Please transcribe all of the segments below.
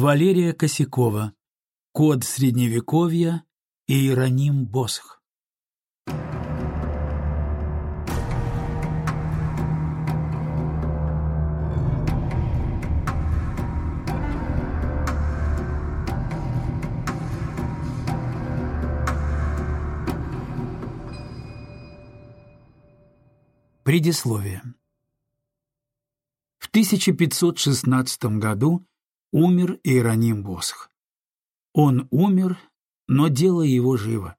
Валерия Косякова. Код Средневековья. Иероним Босх. Предисловие. В 1516 году умер Иероним Босх. Он умер, но дело его живо.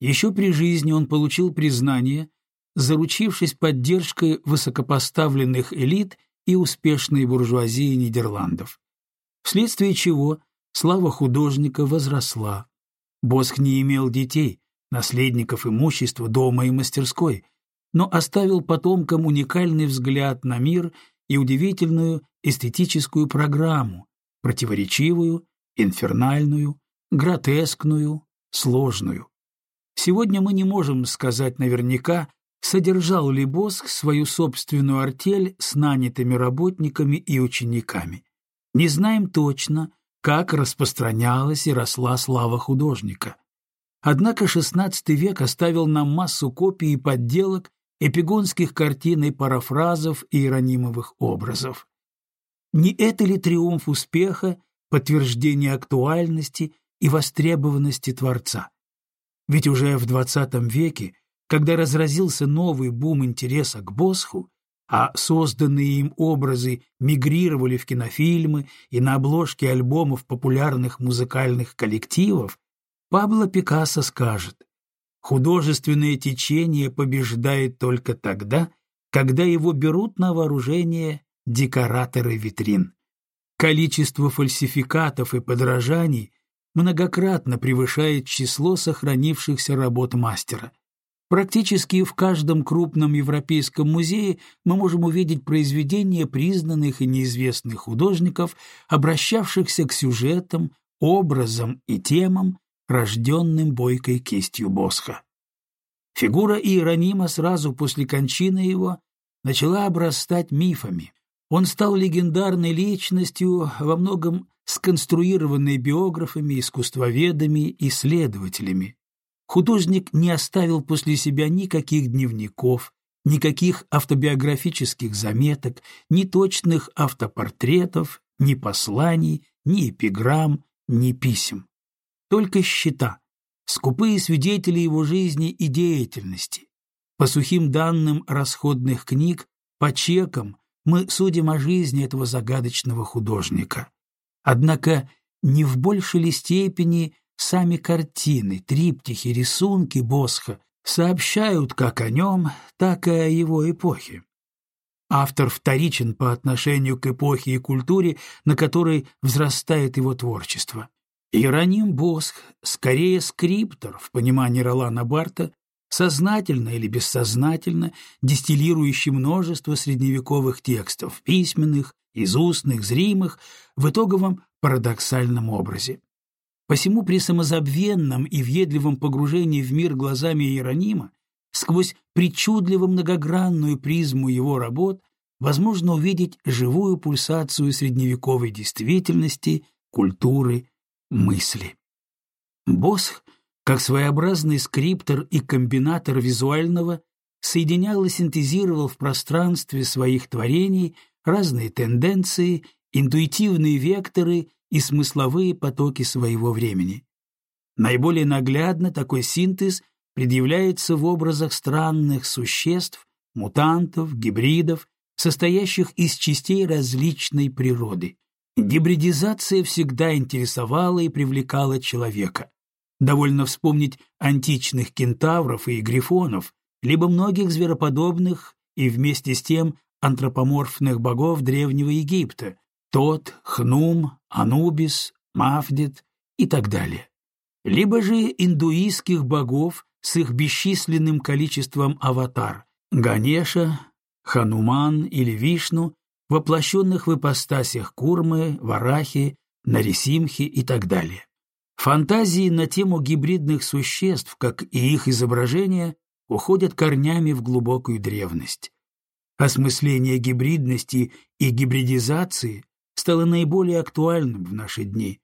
Еще при жизни он получил признание, заручившись поддержкой высокопоставленных элит и успешной буржуазии Нидерландов, вследствие чего слава художника возросла. Босх не имел детей, наследников имущества, дома и мастерской – но оставил потомкам уникальный взгляд на мир и удивительную эстетическую программу, противоречивую, инфернальную, гротескную, сложную. Сегодня мы не можем сказать наверняка, содержал ли Босх свою собственную артель с нанятыми работниками и учениками. Не знаем точно, как распространялась и росла слава художника. Однако XVI век оставил нам массу копий и подделок эпигонских картин и парафразов иеронимовых образов. Не это ли триумф успеха, подтверждение актуальности и востребованности Творца? Ведь уже в XX веке, когда разразился новый бум интереса к Босху, а созданные им образы мигрировали в кинофильмы и на обложки альбомов популярных музыкальных коллективов, Пабло Пикассо скажет Художественное течение побеждает только тогда, когда его берут на вооружение декораторы витрин. Количество фальсификатов и подражаний многократно превышает число сохранившихся работ мастера. Практически в каждом крупном европейском музее мы можем увидеть произведения признанных и неизвестных художников, обращавшихся к сюжетам, образам и темам, рожденным бойкой кистью Босха. Фигура Иеронима сразу после кончины его начала обрастать мифами. Он стал легендарной личностью, во многом сконструированной биографами, искусствоведами, исследователями. Художник не оставил после себя никаких дневников, никаких автобиографических заметок, ни точных автопортретов, ни посланий, ни эпиграмм, ни писем только счета, скупые свидетели его жизни и деятельности. По сухим данным расходных книг, по чекам мы судим о жизни этого загадочного художника. Однако не в большей ли степени сами картины, триптихи, рисунки Босха сообщают как о нем, так и о его эпохе. Автор вторичен по отношению к эпохе и культуре, на которой взрастает его творчество. Иероним Босх скорее скриптор в понимании Ролана Барта, сознательно или бессознательно дистиллирующий множество средневековых текстов, письменных, из устных, зримых, в итоговом парадоксальном образе. Посему при самозабвенном и въедливом погружении в мир глазами Иеронима, сквозь причудливо многогранную призму его работ, возможно увидеть живую пульсацию средневековой действительности, культуры, мысли. Босх, как своеобразный скриптор и комбинатор визуального, соединял и синтезировал в пространстве своих творений разные тенденции, интуитивные векторы и смысловые потоки своего времени. Наиболее наглядно такой синтез предъявляется в образах странных существ, мутантов, гибридов, состоящих из частей различной природы. Гибридизация всегда интересовала и привлекала человека. Довольно вспомнить античных кентавров и грифонов, либо многих звероподобных и вместе с тем антропоморфных богов Древнего Египта – Тот, Хнум, Анубис, Мафдит и так далее. Либо же индуистских богов с их бесчисленным количеством аватар – Ганеша, Хануман или Вишну воплощенных в ипостасях Курмы, Варахи, Нарисимхи и так далее. Фантазии на тему гибридных существ, как и их изображения, уходят корнями в глубокую древность. Осмысление гибридности и гибридизации стало наиболее актуальным в наши дни.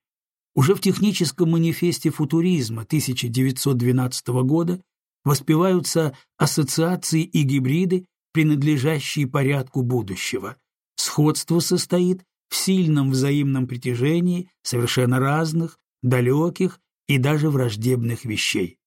Уже в техническом манифесте футуризма 1912 года воспеваются ассоциации и гибриды, принадлежащие порядку будущего. Сходство состоит в сильном взаимном притяжении совершенно разных, далеких и даже враждебных вещей.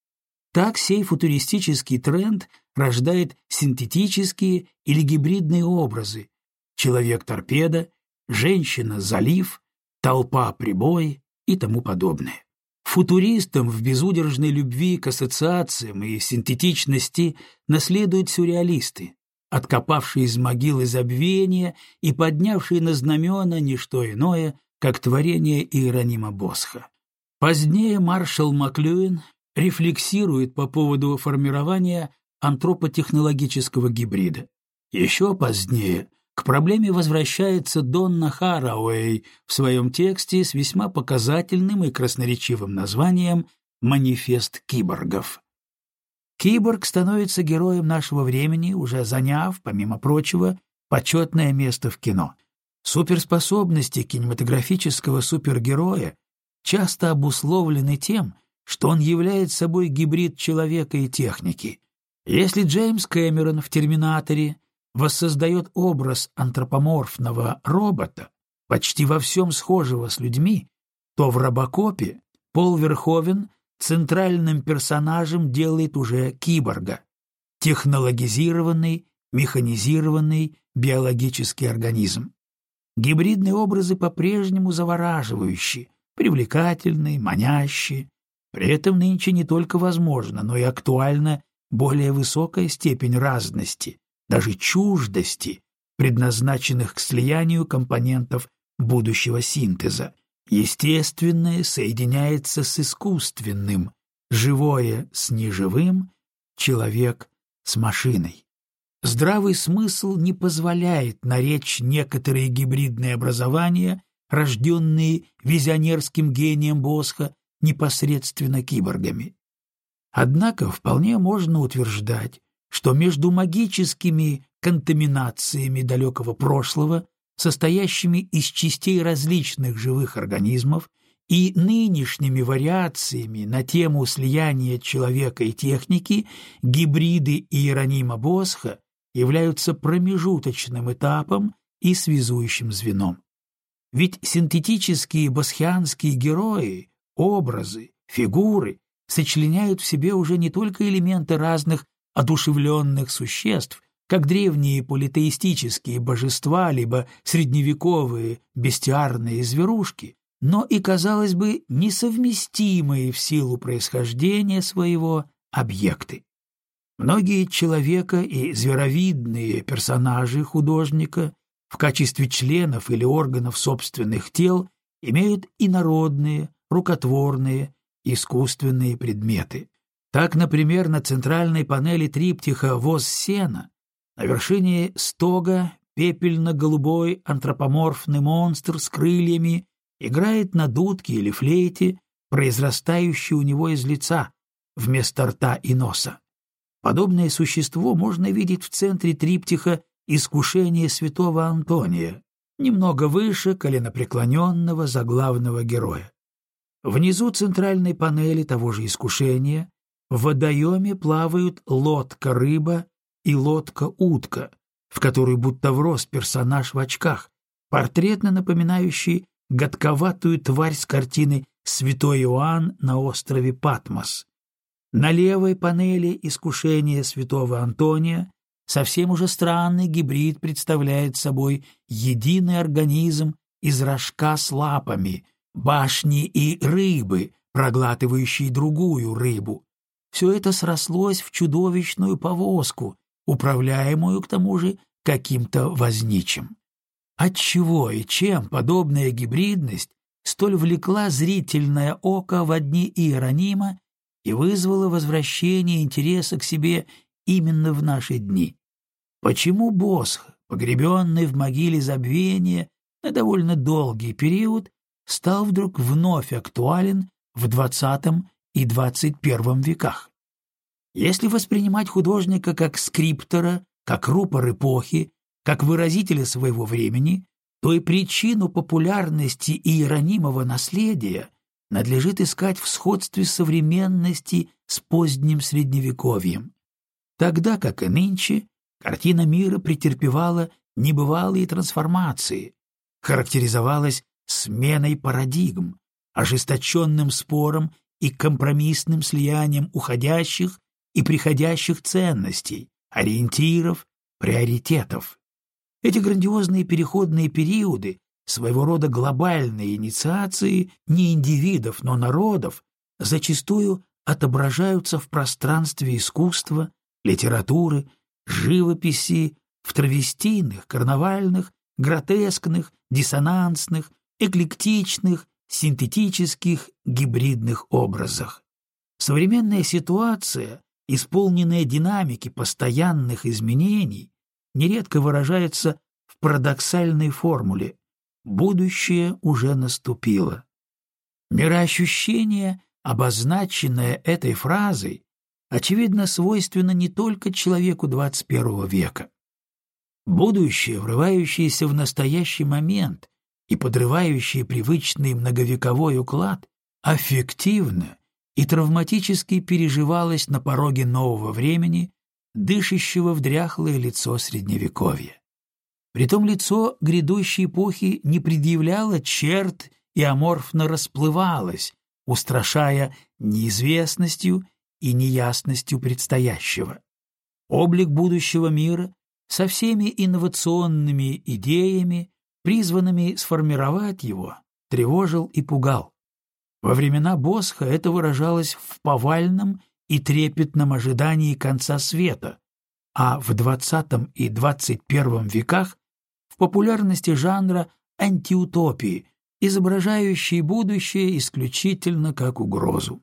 Так сей футуристический тренд рождает синтетические или гибридные образы «человек-торпеда», «женщина-залив», «толпа-прибой» и тому подобное. Футуристам в безудержной любви к ассоциациям и синтетичности наследуют сюрреалисты, откопавшие из могилы забвения и поднявшие на знамена не что иное, как творение Иеронима Босха. Позднее маршал Маклюин рефлексирует по поводу формирования антропотехнологического гибрида. Еще позднее к проблеме возвращается Донна Харауэй в своем тексте с весьма показательным и красноречивым названием «Манифест киборгов». Киборг становится героем нашего времени, уже заняв, помимо прочего, почетное место в кино. Суперспособности кинематографического супергероя часто обусловлены тем, что он является собой гибрид человека и техники. Если Джеймс Кэмерон в «Терминаторе» воссоздает образ антропоморфного робота, почти во всем схожего с людьми, то в «Робокопе» Пол Верховен центральным персонажем делает уже киборга, технологизированный, механизированный биологический организм. Гибридные образы по-прежнему завораживающие, привлекательные, манящие. При этом нынче не только возможно, но и актуальна более высокая степень разности, даже чуждости, предназначенных к слиянию компонентов будущего синтеза. Естественное соединяется с искусственным, живое с неживым, человек с машиной. Здравый смысл не позволяет наречь некоторые гибридные образования, рожденные визионерским гением Босха, непосредственно киборгами. Однако вполне можно утверждать, что между магическими контаминациями далекого прошлого состоящими из частей различных живых организмов, и нынешними вариациями на тему слияния человека и техники гибриды Иеронима Босха являются промежуточным этапом и связующим звеном. Ведь синтетические босхианские герои, образы, фигуры сочленяют в себе уже не только элементы разных одушевленных существ, как древние политеистические божества, либо средневековые бестиарные зверушки, но и, казалось бы, несовместимые в силу происхождения своего объекты. Многие человека и зверовидные персонажи художника в качестве членов или органов собственных тел имеют инородные, рукотворные, искусственные предметы. Так, например, на центральной панели триптиха «Воз сена» На вершине стога пепельно-голубой антропоморфный монстр с крыльями играет на дудке или флейте, произрастающей у него из лица, вместо рта и носа. Подобное существо можно видеть в центре триптиха «Искушение святого Антония», немного выше коленопреклоненного заглавного героя. Внизу центральной панели того же искушения в водоеме плавают лодка-рыба и лодка-утка, в которой будто врос персонаж в очках, портретно напоминающий гадковатую тварь с картины «Святой Иоанн на острове Патмос». На левой панели искушение святого Антония совсем уже странный гибрид представляет собой единый организм из рожка с лапами, башни и рыбы, проглатывающей другую рыбу. Все это срослось в чудовищную повозку, управляемую, к тому же, каким-то возничим. Отчего и чем подобная гибридность столь влекла зрительное око в одни Иеронима и вызвала возвращение интереса к себе именно в наши дни? Почему Босх, погребенный в могиле забвения на довольно долгий период, стал вдруг вновь актуален в XX и XXI веках? Если воспринимать художника как скриптора, как рупор эпохи, как выразителя своего времени, то и причину популярности Иеронимова наследия надлежит искать в сходстве современности с поздним Средневековьем. Тогда, как и нынче, картина мира претерпевала небывалые трансформации, характеризовалась сменой парадигм, ожесточенным спором и компромиссным слиянием уходящих и приходящих ценностей, ориентиров, приоритетов. Эти грандиозные переходные периоды, своего рода глобальные инициации не индивидов, но народов, зачастую отображаются в пространстве искусства, литературы, живописи, в травестийных, карнавальных, гротескных, диссонансных, эклектичных, синтетических, гибридных образах. Современная ситуация, исполненная динамики постоянных изменений, нередко выражается в парадоксальной формуле «будущее уже наступило». Мироощущение, обозначенное этой фразой, очевидно свойственно не только человеку XXI века. Будущее, врывающееся в настоящий момент и подрывающее привычный многовековой уклад, аффективно и травматически переживалось на пороге нового времени, дышащего в дряхлое лицо Средневековья. Притом лицо грядущей эпохи не предъявляло черт и аморфно расплывалось, устрашая неизвестностью и неясностью предстоящего. Облик будущего мира со всеми инновационными идеями, призванными сформировать его, тревожил и пугал. Во времена Босха это выражалось в повальном и трепетном ожидании конца света, а в XX и XXI веках в популярности жанра антиутопии, изображающей будущее исключительно как угрозу.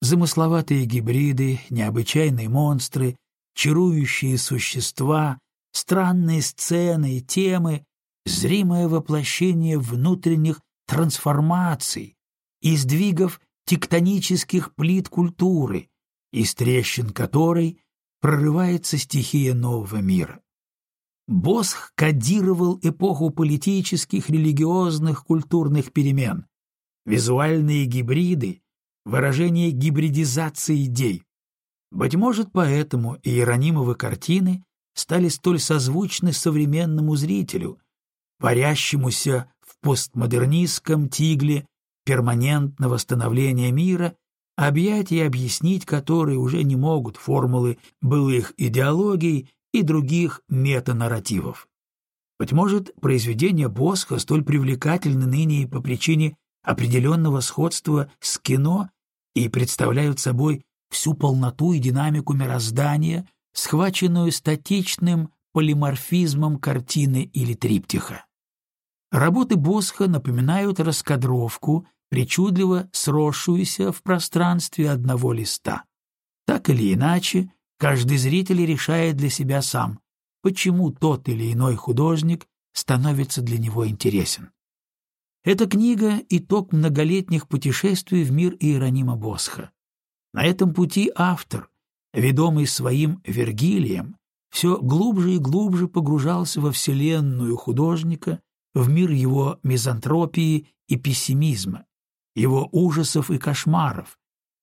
Замысловатые гибриды, необычайные монстры, чарующие существа, странные сцены и темы, зримое воплощение внутренних трансформаций и сдвигов тектонических плит культуры, из трещин которой прорывается стихия нового мира. Босх кодировал эпоху политических, религиозных, культурных перемен. Визуальные гибриды — выражение гибридизации идей. Быть может, поэтому Иеронимовы картины стали столь созвучны современному зрителю, парящемуся в постмодернистском тигле перманентного становления мира, объять и объяснить которые уже не могут формулы былых идеологий и других метанарративов. Быть может, произведения Босха столь привлекательны ныне по причине определенного сходства с кино и представляют собой всю полноту и динамику мироздания, схваченную статичным полиморфизмом картины или триптиха. Работы Босха напоминают раскадровку, причудливо сросшуюся в пространстве одного листа. Так или иначе, каждый зритель решает для себя сам, почему тот или иной художник становится для него интересен. Эта книга — итог многолетних путешествий в мир Иеронима Босха. На этом пути автор, ведомый своим Вергилием, все глубже и глубже погружался во вселенную художника, в мир его мизантропии и пессимизма, его ужасов и кошмаров,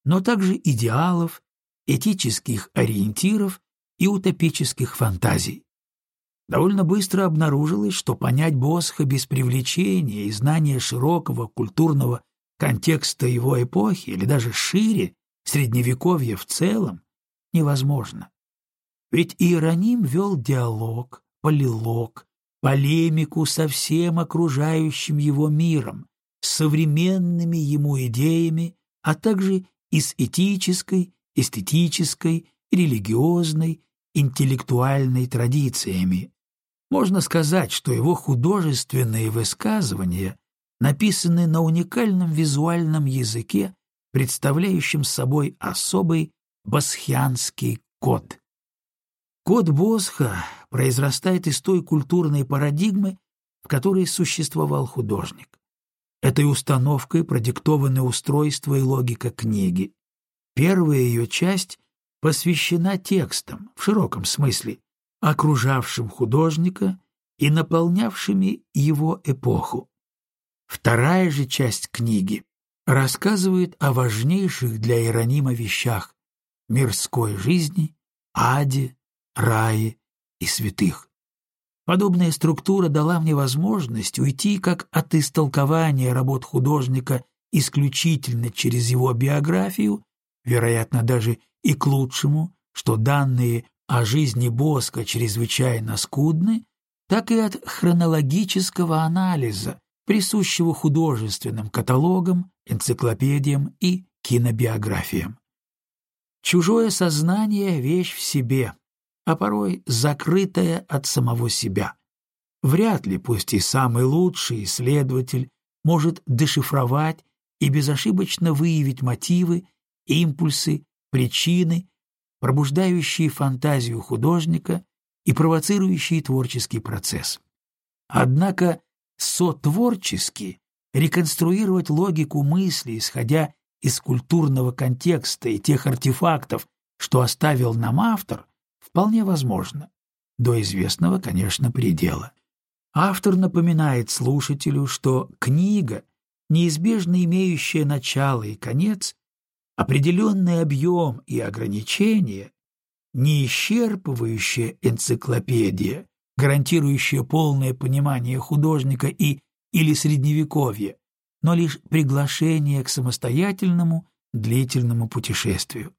но также идеалов, этических ориентиров и утопических фантазий. Довольно быстро обнаружилось, что понять Босха без привлечения и знания широкого культурного контекста его эпохи или даже шире Средневековье в целом невозможно. Ведь Иероним вел диалог, полилог, полемику со всем окружающим его миром, с современными ему идеями, а также и с этической, эстетической, религиозной, интеллектуальной традициями. Можно сказать, что его художественные высказывания написаны на уникальном визуальном языке, представляющим собой особый босхианский код. Код Босха произрастает из той культурной парадигмы, в которой существовал художник. Этой установкой продиктованы устройство и логика книги. Первая ее часть посвящена текстам, в широком смысле, окружавшим художника и наполнявшими его эпоху. Вторая же часть книги рассказывает о важнейших для Иеронима вещах мирской жизни, аде, рае и святых. Подобная структура дала мне возможность уйти как от истолкования работ художника исключительно через его биографию, вероятно, даже и к лучшему, что данные о жизни Боска чрезвычайно скудны, так и от хронологического анализа, присущего художественным каталогам, энциклопедиям и кинобиографиям. Чужое сознание — вещь в себе, а порой закрытая от самого себя. Вряд ли, пусть и самый лучший исследователь, может дешифровать и безошибочно выявить мотивы, импульсы, причины, пробуждающие фантазию художника и провоцирующие творческий процесс. Однако сотворчески реконструировать логику мысли, исходя из культурного контекста и тех артефактов, что оставил нам автор, вполне возможно, до известного, конечно, предела. Автор напоминает слушателю, что книга, неизбежно имеющая начало и конец, определенный объем и ограничения, не исчерпывающая энциклопедия, гарантирующая полное понимание художника и или средневековья, но лишь приглашение к самостоятельному длительному путешествию.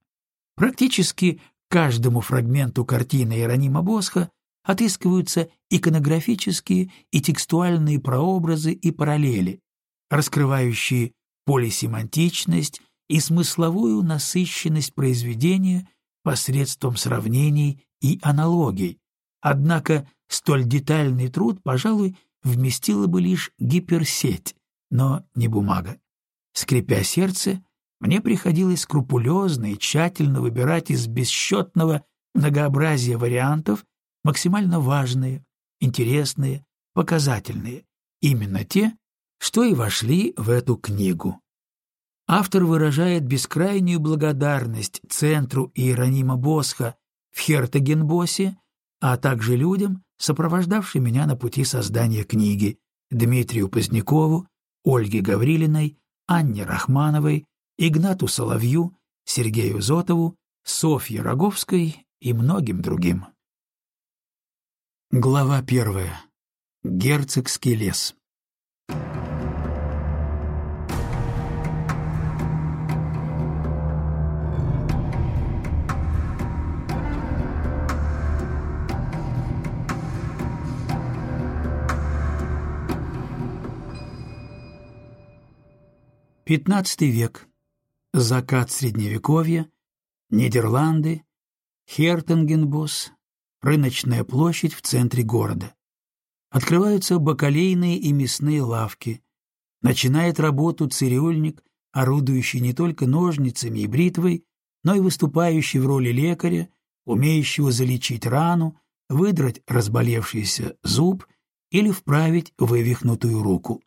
Практически каждому фрагменту картины Иеронима Босха отыскиваются иконографические и текстуальные прообразы и параллели, раскрывающие полисемантичность и смысловую насыщенность произведения посредством сравнений и аналогий. Однако столь детальный труд, пожалуй, вместила бы лишь гиперсеть, но не бумага. Скрипя сердце, мне приходилось скрупулезно и тщательно выбирать из бесчетного многообразия вариантов максимально важные, интересные, показательные, именно те, что и вошли в эту книгу. Автор выражает бескрайнюю благодарность центру Иеронима Босха в Хертагенбосе, а также людям, сопровождавшим меня на пути создания книги, Дмитрию Позднякову, Ольге Гаврилиной, Анне Рахмановой, Игнату Соловью, Сергею Зотову, Софье Роговской и многим другим. Глава первая. Герцогский лес. XV век. Закат Средневековья, Нидерланды, Хертенгенбос, рыночная площадь в центре города. Открываются бакалейные и мясные лавки. Начинает работу цирюльник, орудующий не только ножницами и бритвой, но и выступающий в роли лекаря, умеющего залечить рану, выдрать разболевшийся зуб или вправить вывихнутую руку.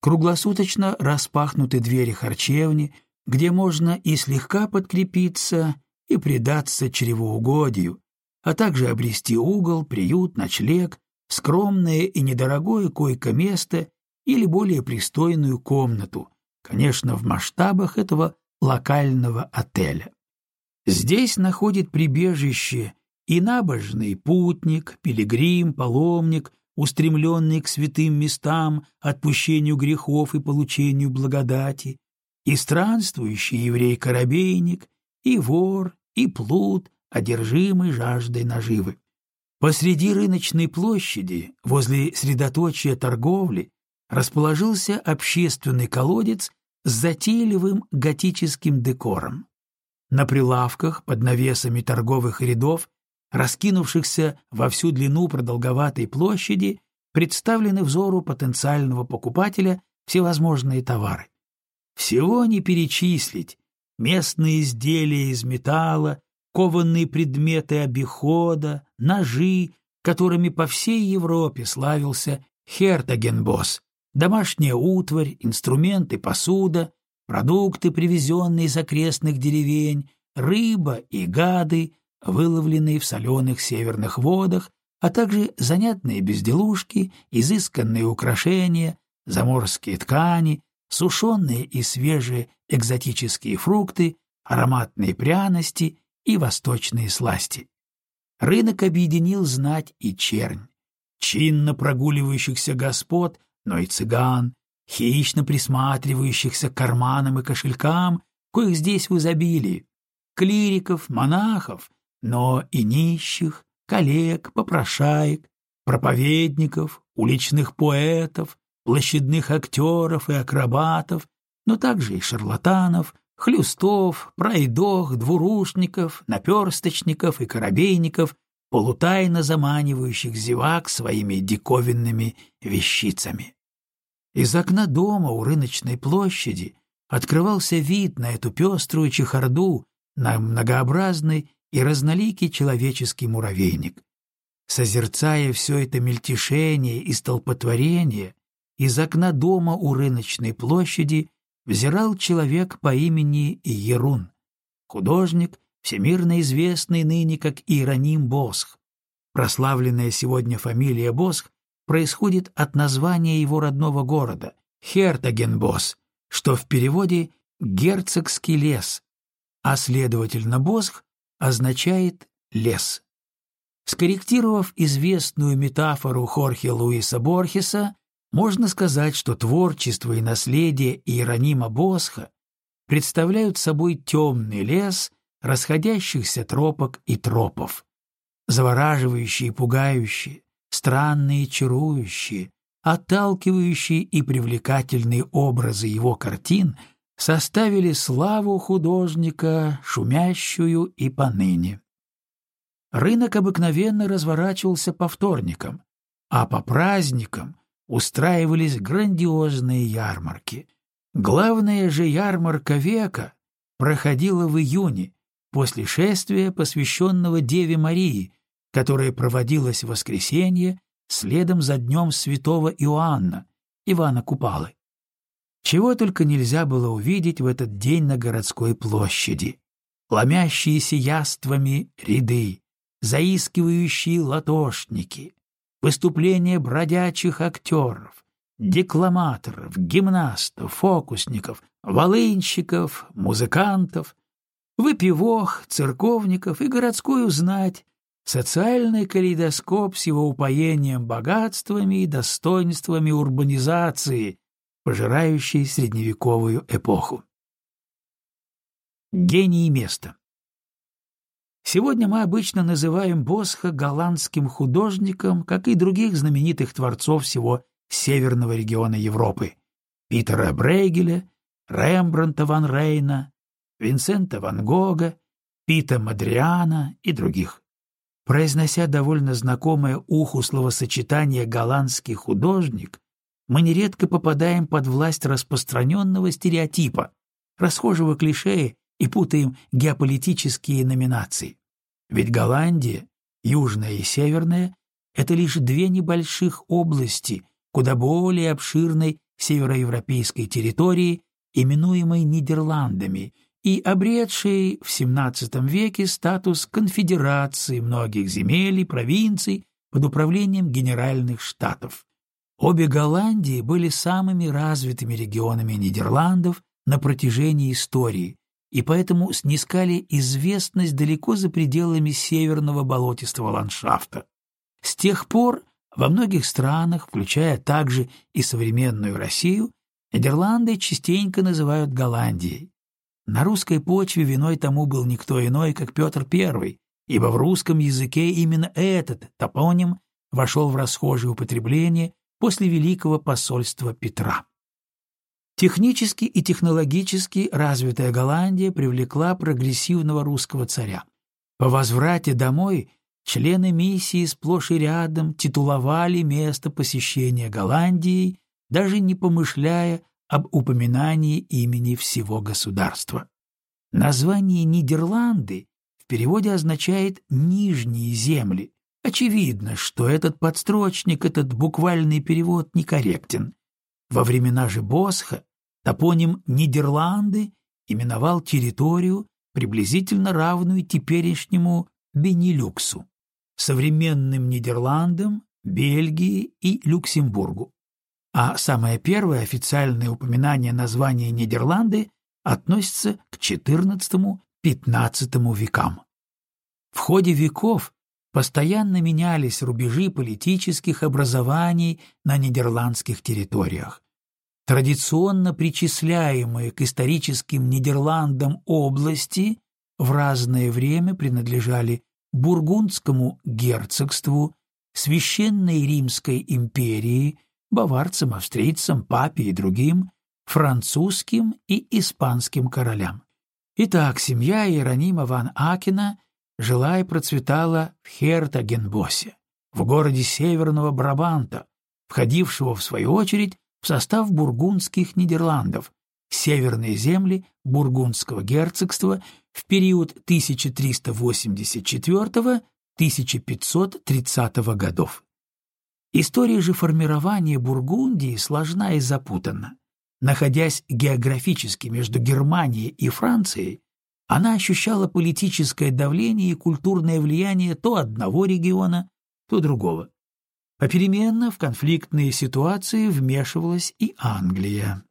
Круглосуточно распахнуты двери харчевни, где можно и слегка подкрепиться, и предаться чревоугодию, а также обрести угол, приют, ночлег, скромное и недорогое койко-место или более пристойную комнату, конечно, в масштабах этого локального отеля. Здесь находит прибежище и набожный путник, пилигрим, паломник, устремленный к святым местам, отпущению грехов и получению благодати, и странствующий еврей-корабейник, и вор, и плут, одержимый жаждой наживы. Посреди рыночной площади, возле средоточия торговли, расположился общественный колодец с затейливым готическим декором. На прилавках под навесами торговых рядов раскинувшихся во всю длину продолговатой площади, представлены взору потенциального покупателя всевозможные товары. Всего не перечислить. Местные изделия из металла, кованные предметы обихода, ножи, которыми по всей Европе славился Хертагенбосс, домашняя утварь, инструменты, посуда, продукты, привезенные из окрестных деревень, рыба и гады, выловленные в соленых северных водах, а также занятные безделушки, изысканные украшения, заморские ткани, сушеные и свежие экзотические фрукты, ароматные пряности и восточные сласти. Рынок объединил знать и чернь, чинно прогуливающихся господ, но и цыган, хищно присматривающихся к карманам и кошелькам, коих здесь в изобилии, клириков, монахов, но и нищих, коллег, попрошаек, проповедников, уличных поэтов, площадных актеров и акробатов, но также и шарлатанов, хлюстов, пройдох, двурушников, наперсточников и корабейников, полутайно заманивающих зевак своими диковинными вещицами. Из окна дома у рыночной площади открывался вид на эту пеструю чехарду, на многообразный и разноликий человеческий муравейник. Созерцая все это мельтешение и столпотворение, из окна дома у рыночной площади взирал человек по имени Ерун, художник, всемирно известный ныне как Иероним Босх. Прославленная сегодня фамилия Босх происходит от названия его родного города — Хертагенбос, что в переводе «герцогский лес», а, следовательно, Босх означает «лес». Скорректировав известную метафору Хорхе Луиса Борхеса, можно сказать, что творчество и наследие Иеронима Босха представляют собой темный лес расходящихся тропок и тропов, завораживающие и пугающие, странные и чарующие, отталкивающие и привлекательные образы его картин составили славу художника, шумящую и поныне. Рынок обыкновенно разворачивался по вторникам, а по праздникам устраивались грандиозные ярмарки. Главная же ярмарка века проходила в июне, после шествия, посвященного Деве Марии, которое проводилось в воскресенье следом за днем святого Иоанна, Ивана Купалы. Чего только нельзя было увидеть в этот день на городской площади. Ломящиеся яствами ряды, заискивающие латошники, выступления бродячих актеров, декламаторов, гимнастов, фокусников, волынщиков, музыкантов, выпивох, церковников и городскую знать, социальный калейдоскоп с его упоением богатствами и достоинствами урбанизации, пожирающей средневековую эпоху. Гений места Сегодня мы обычно называем Босха голландским художником, как и других знаменитых творцов всего северного региона Европы — Питера Брейгеля, Рембранта ван Рейна, Винсента ван Гога, Пита Мадриана и других. Произнося довольно знакомое уху словосочетание «голландский художник», мы нередко попадаем под власть распространенного стереотипа, расхожего клише и путаем геополитические номинации. Ведь Голландия, южная и северная, это лишь две небольших области куда более обширной североевропейской территории, именуемой Нидерландами, и обретшей в XVII веке статус конфедерации многих земель и провинций под управлением генеральных штатов. Обе Голландии были самыми развитыми регионами Нидерландов на протяжении истории, и поэтому снискали известность далеко за пределами северного болотистого ландшафта. С тех пор во многих странах, включая также и современную Россию, Нидерланды частенько называют Голландией. На русской почве виной тому был никто иной, как Петр I, ибо в русском языке именно этот топоним вошел в расхожее употребление после Великого посольства Петра. Технически и технологически развитая Голландия привлекла прогрессивного русского царя. По возврате домой члены миссии сплошь и рядом титуловали место посещения Голландии, даже не помышляя об упоминании имени всего государства. Название Нидерланды в переводе означает «нижние земли». Очевидно, что этот подстрочник, этот буквальный перевод некорректен. Во времена же Босха Топоним «Нидерланды» именовал территорию, приблизительно равную теперешнему Бенилюксу. современным Нидерландам, Бельгии и Люксембургу. А самое первое официальное упоминание названия Нидерланды относится к XIV-XV векам. В ходе веков постоянно менялись рубежи политических образований на нидерландских территориях. Традиционно причисляемые к историческим Нидерландам области в разное время принадлежали Бургундскому герцогству, Священной Римской империи, баварцам, австрийцам, папе и другим, французским и испанским королям. Итак, семья Иеронима ван Акина жила и процветала в Хертагенбосе, в городе Северного Брабанта, входившего, в свою очередь, в состав бургундских Нидерландов, северные земли бургундского герцогства в период 1384-1530 годов. История же формирования Бургундии сложна и запутанна. Находясь географически между Германией и Францией, она ощущала политическое давление и культурное влияние то одного региона, то другого. Попеременно в конфликтные ситуации вмешивалась и Англия.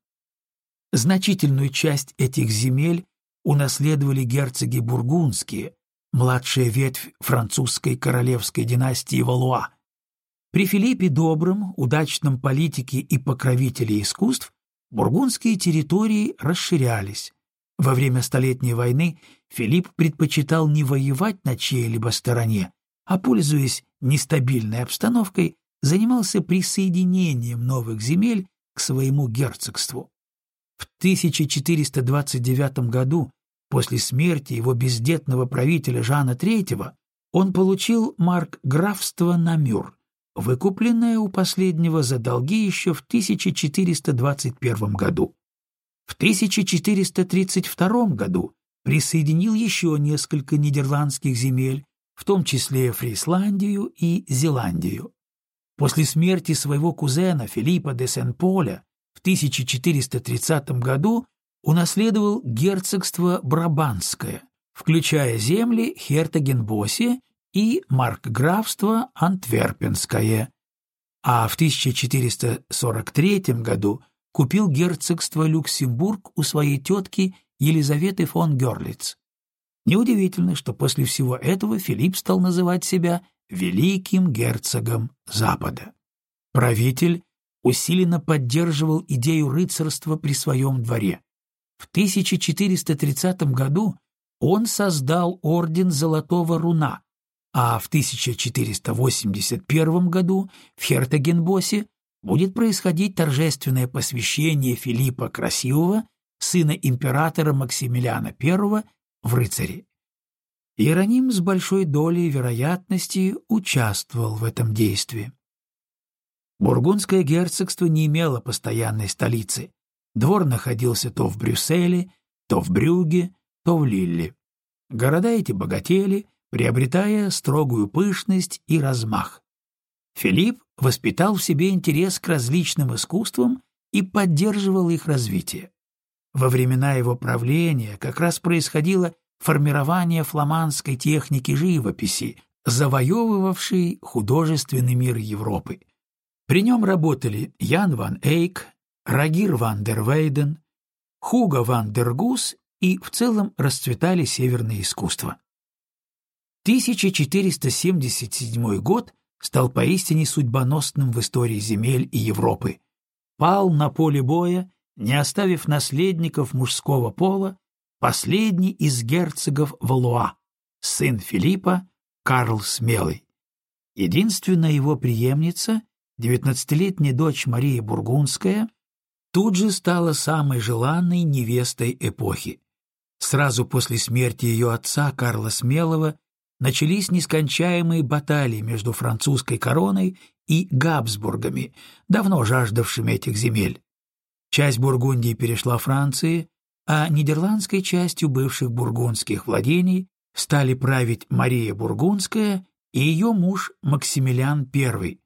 Значительную часть этих земель унаследовали герцоги бургундские, младшая ветвь французской королевской династии Валуа. При Филиппе Добром, удачном политике и покровителе искусств, бургундские территории расширялись. Во время Столетней войны Филипп предпочитал не воевать на чьей-либо стороне, а, пользуясь нестабильной обстановкой, занимался присоединением новых земель к своему герцогству. В 1429 году, после смерти его бездетного правителя Жана III, он получил марк графства Намюр, выкупленное у последнего за долги еще в 1421 году. В 1432 году присоединил еще несколько нидерландских земель, в том числе Фрисландию и Зеландию. После смерти своего кузена Филиппа де Сен-Поля в 1430 году унаследовал герцогство Брабанское, включая земли Хертагенбосе и маркграфство Антверпенское, а в 1443 году купил герцогство Люксембург у своей тетки Елизаветы фон Герлиц. Неудивительно, что после всего этого Филипп стал называть себя великим герцогом Запада. Правитель усиленно поддерживал идею рыцарства при своем дворе. В 1430 году он создал орден Золотого Руна, а в 1481 году в Хертагенбосе будет происходить торжественное посвящение Филиппа Красивого, сына императора Максимилиана I, в рыцари. Иероним с большой долей вероятности участвовал в этом действии. Бургундское герцогство не имело постоянной столицы. Двор находился то в Брюсселе, то в Брюге, то в Лилле. Города эти богатели, приобретая строгую пышность и размах. Филипп воспитал в себе интерес к различным искусствам и поддерживал их развитие. Во времена его правления как раз происходило формирование фламандской техники живописи, завоевывавшей художественный мир Европы. При нем работали Ян ван Эйк, Рагир ван дер Вейден, Хуго ван дер Гус и в целом расцветали северные искусства. 1477 год стал поистине судьбоносным в истории земель и Европы. Пал на поле боя, не оставив наследников мужского пола, последний из герцогов Валуа, сын Филиппа, Карл Смелый. Единственная его преемница, девятнадцатилетняя дочь Мария Бургундская, тут же стала самой желанной невестой эпохи. Сразу после смерти ее отца Карла Смелого начались нескончаемые баталии между французской короной и Габсбургами, давно жаждавшими этих земель. Часть Бургундии перешла Франции, а нидерландской частью бывших бургундских владений стали править Мария Бургундская и ее муж Максимилиан I,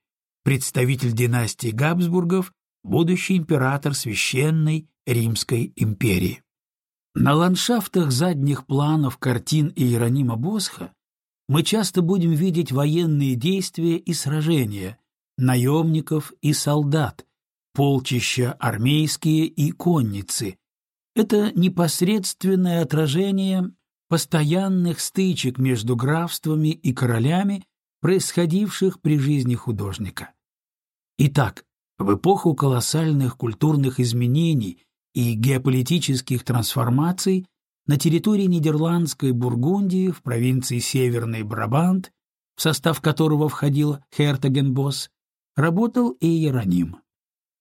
представитель династии Габсбургов, будущий император Священной Римской империи. На ландшафтах задних планов картин Иеронима Босха мы часто будем видеть военные действия и сражения, наемников и солдат, полчища армейские и конницы. Это непосредственное отражение постоянных стычек между графствами и королями, происходивших при жизни художника. Итак, в эпоху колоссальных культурных изменений и геополитических трансформаций на территории Нидерландской Бургундии в провинции Северный Брабант, в состав которого входил Хертагенбосс, работал и Иероним.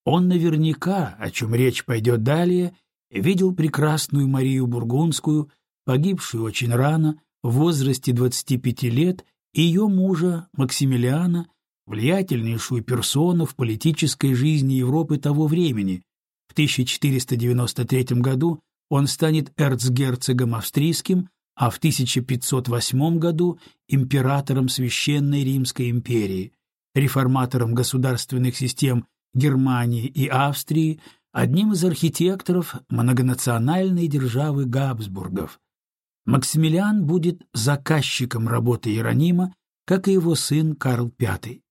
Он наверняка, о чем речь пойдет далее, видел прекрасную Марию Бургундскую, погибшую очень рано, в возрасте 25 лет, и ее мужа Максимилиана, влиятельнейшую персону в политической жизни Европы того времени. В 1493 году он станет эрцгерцогом австрийским, а в 1508 году императором Священной Римской империи, реформатором государственных систем Германии и Австрии, одним из архитекторов многонациональной державы Габсбургов. Максимилиан будет заказчиком работы Иеронима, как и его сын Карл V.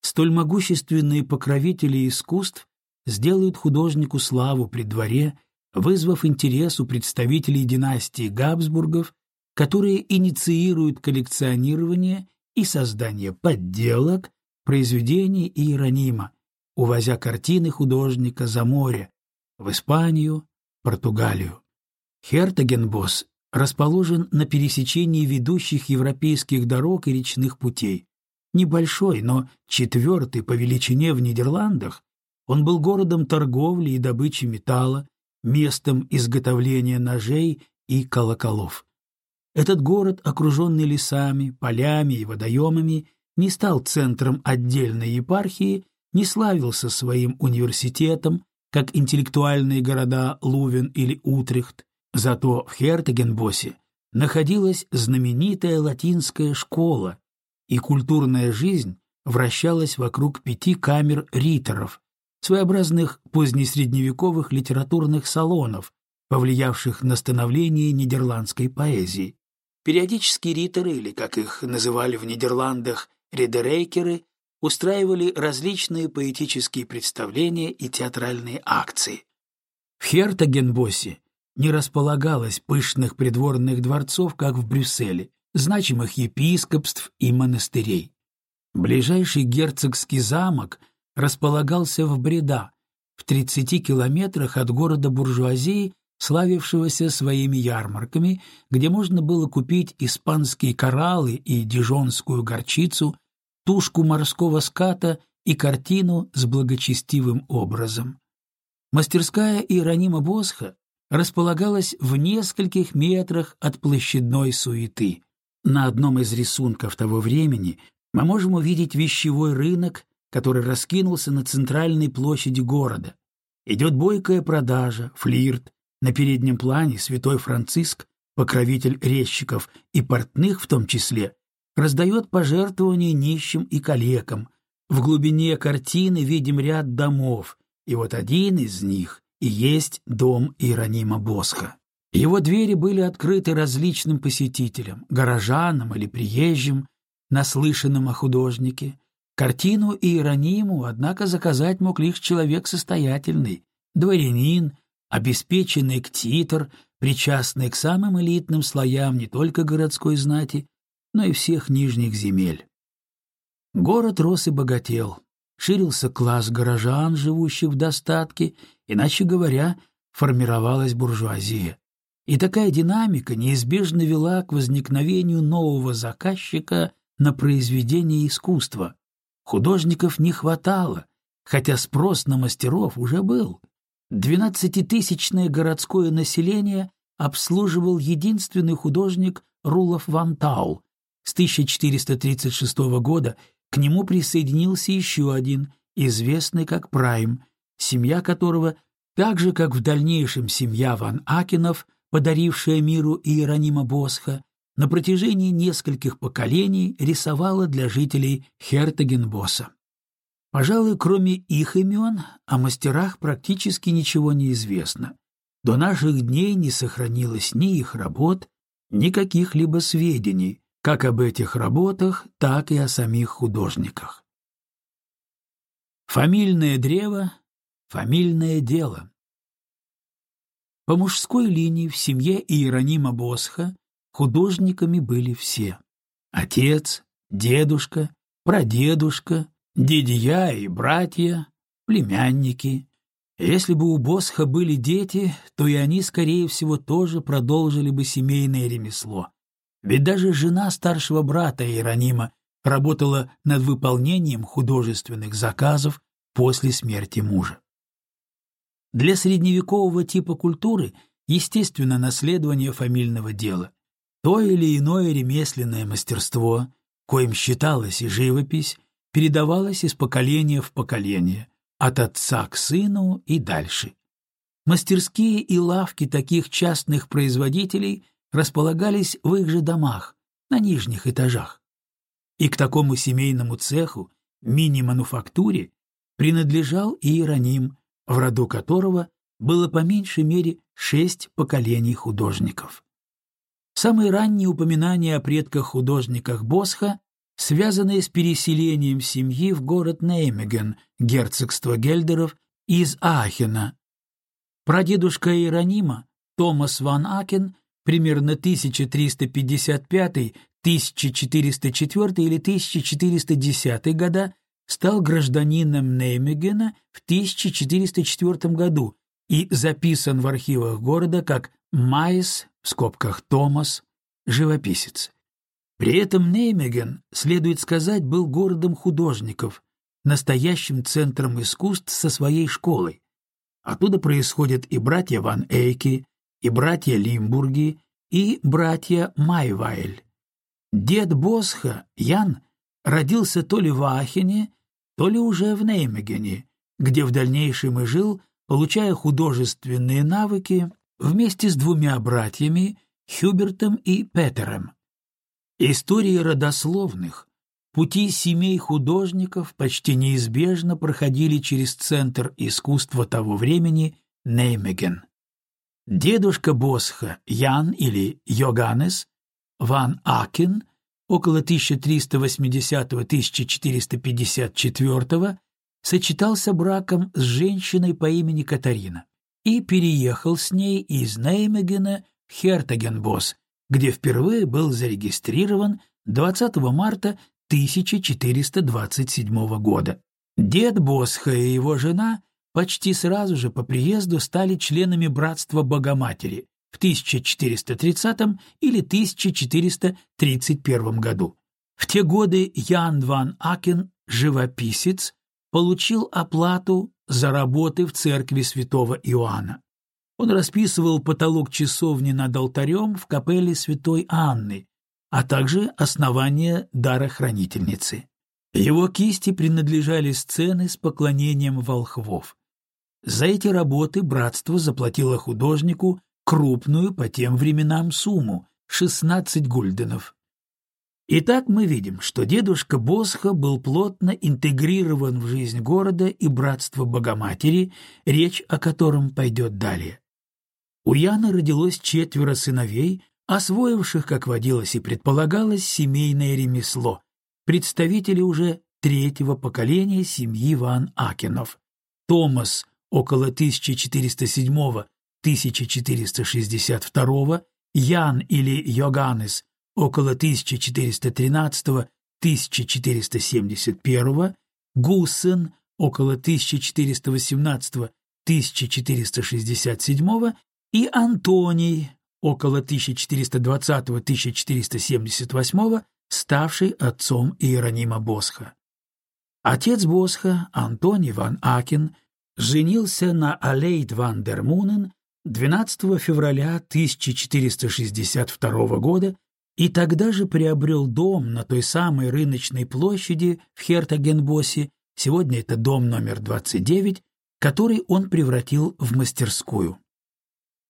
Столь могущественные покровители искусств сделают художнику славу при дворе, вызвав интерес у представителей династии Габсбургов, которые инициируют коллекционирование и создание подделок произведений Иеронима, увозя картины художника за море, в Испанию, Португалию. Хертагенбосс расположен на пересечении ведущих европейских дорог и речных путей. Небольшой, но четвертый по величине в Нидерландах, он был городом торговли и добычи металла, местом изготовления ножей и колоколов. Этот город, окруженный лесами, полями и водоемами, не стал центром отдельной епархии, не славился своим университетом, как интеллектуальные города Лувен или Утрехт, зато в Хертегенбосе находилась знаменитая латинская школа, и культурная жизнь вращалась вокруг пяти камер риторов, своеобразных позднесредневековых литературных салонов, повлиявших на становление нидерландской поэзии. Периодически риторы, или, как их называли в Нидерландах, ридерейкеры, устраивали различные поэтические представления и театральные акции. В Хертагенбосе не располагалось пышных придворных дворцов, как в Брюсселе, значимых епископств и монастырей. Ближайший герцогский замок располагался в Бреда, в 30 километрах от города буржуазии, славившегося своими ярмарками, где можно было купить испанские кораллы и дижонскую горчицу, тушку морского ската и картину с благочестивым образом. Мастерская Иеронима Босха располагалась в нескольких метрах от площадной суеты. На одном из рисунков того времени мы можем увидеть вещевой рынок, который раскинулся на центральной площади города. Идет бойкая продажа, флирт, на переднем плане святой Франциск, покровитель резчиков и портных в том числе, раздает пожертвования нищим и калекам. В глубине картины видим ряд домов, и вот один из них и есть дом Иеронима Босха. Его двери были открыты различным посетителям, горожанам или приезжим, наслышанным о художнике. Картину Иерониму, однако, заказать мог лишь человек состоятельный, дворянин, обеспеченный ктитор, причастный к самым элитным слоям не только городской знати, но и всех нижних земель. Город рос и богател, ширился класс горожан, живущих в достатке Иначе говоря, формировалась буржуазия. И такая динамика неизбежно вела к возникновению нового заказчика на произведение искусства. Художников не хватало, хотя спрос на мастеров уже был. Двенадцатитысячное городское население обслуживал единственный художник Рулов Ван Тау. С 1436 года к нему присоединился еще один, известный как Прайм, семья которого, так же, как в дальнейшем семья Ван Акинов, подарившая миру Иеронима Босха, на протяжении нескольких поколений рисовала для жителей Хертагенбосса. Пожалуй, кроме их имен, о мастерах практически ничего не известно. До наших дней не сохранилось ни их работ, ни каких-либо сведений, как об этих работах, так и о самих художниках. Фамильное древо — фамильное дело. По мужской линии в семье Иеронима Босха художниками были все — отец, дедушка, прадедушка, дедья и братья, племянники. Если бы у Босха были дети, то и они, скорее всего, тоже продолжили бы семейное ремесло. Ведь даже жена старшего брата Иеронима работала над выполнением художественных заказов после смерти мужа. Для средневекового типа культуры естественно наследование фамильного дела. То или иное ремесленное мастерство, коим считалась и живопись, передавалось из поколения в поколение, от отца к сыну и дальше. Мастерские и лавки таких частных производителей – располагались в их же домах, на нижних этажах. И к такому семейному цеху, мини-мануфактуре, принадлежал Иероним, в роду которого было по меньшей мере шесть поколений художников. Самые ранние упоминания о предках-художниках Босха связанные с переселением семьи в город Неймеген, герцогство Гельдеров, из Аахена. Прадедушка Иеронима, Томас ван Акен, примерно 1355, 1404 или 1410 года, стал гражданином Неймегена в 1404 году и записан в архивах города как Майс, в скобках Томас, живописец. При этом Неймеген, следует сказать, был городом художников, настоящим центром искусств со своей школой. Оттуда происходят и братья Ван Эйки, и братья Лимбурги, и братья Майвайль. Дед Босха, Ян, родился то ли в Ахене, то ли уже в Неймегене, где в дальнейшем и жил, получая художественные навыки вместе с двумя братьями Хюбертом и Петером. Истории родословных, пути семей художников почти неизбежно проходили через центр искусства того времени Неймеген. Дедушка Босха Ян или Йоганнес Ван Акен около 1380-1454 сочетался браком с женщиной по имени Катарина и переехал с ней из Неймегена в Хертагенбос, где впервые был зарегистрирован 20 марта 1427 года. Дед Босха и его жена почти сразу же по приезду стали членами Братства Богоматери в 1430 или 1431 году. В те годы Ян ван Акен, живописец, получил оплату за работы в церкви святого Иоанна. Он расписывал потолок часовни над алтарем в капелле святой Анны, а также основание дарохранительницы. Его кисти принадлежали сцены с поклонением волхвов. За эти работы братство заплатило художнику крупную по тем временам сумму — 16 гульденов. Итак, мы видим, что дедушка Босха был плотно интегрирован в жизнь города и братство Богоматери, речь о котором пойдет далее. У Яна родилось четверо сыновей, освоивших, как водилось и предполагалось, семейное ремесло, представители уже третьего поколения семьи Ван Акенов. Томас около 1407-1462, Ян или Йоганнес около 1413-1471, Гуссен около 1418-1467 и Антоний около 1420-1478, ставший отцом Иеронима Босха. Отец Босха, Антоний ван Акен, женился на Алейд ван дер Мунен 12 февраля 1462 года и тогда же приобрел дом на той самой рыночной площади в Хертагенбосе, сегодня это дом номер 29, который он превратил в мастерскую.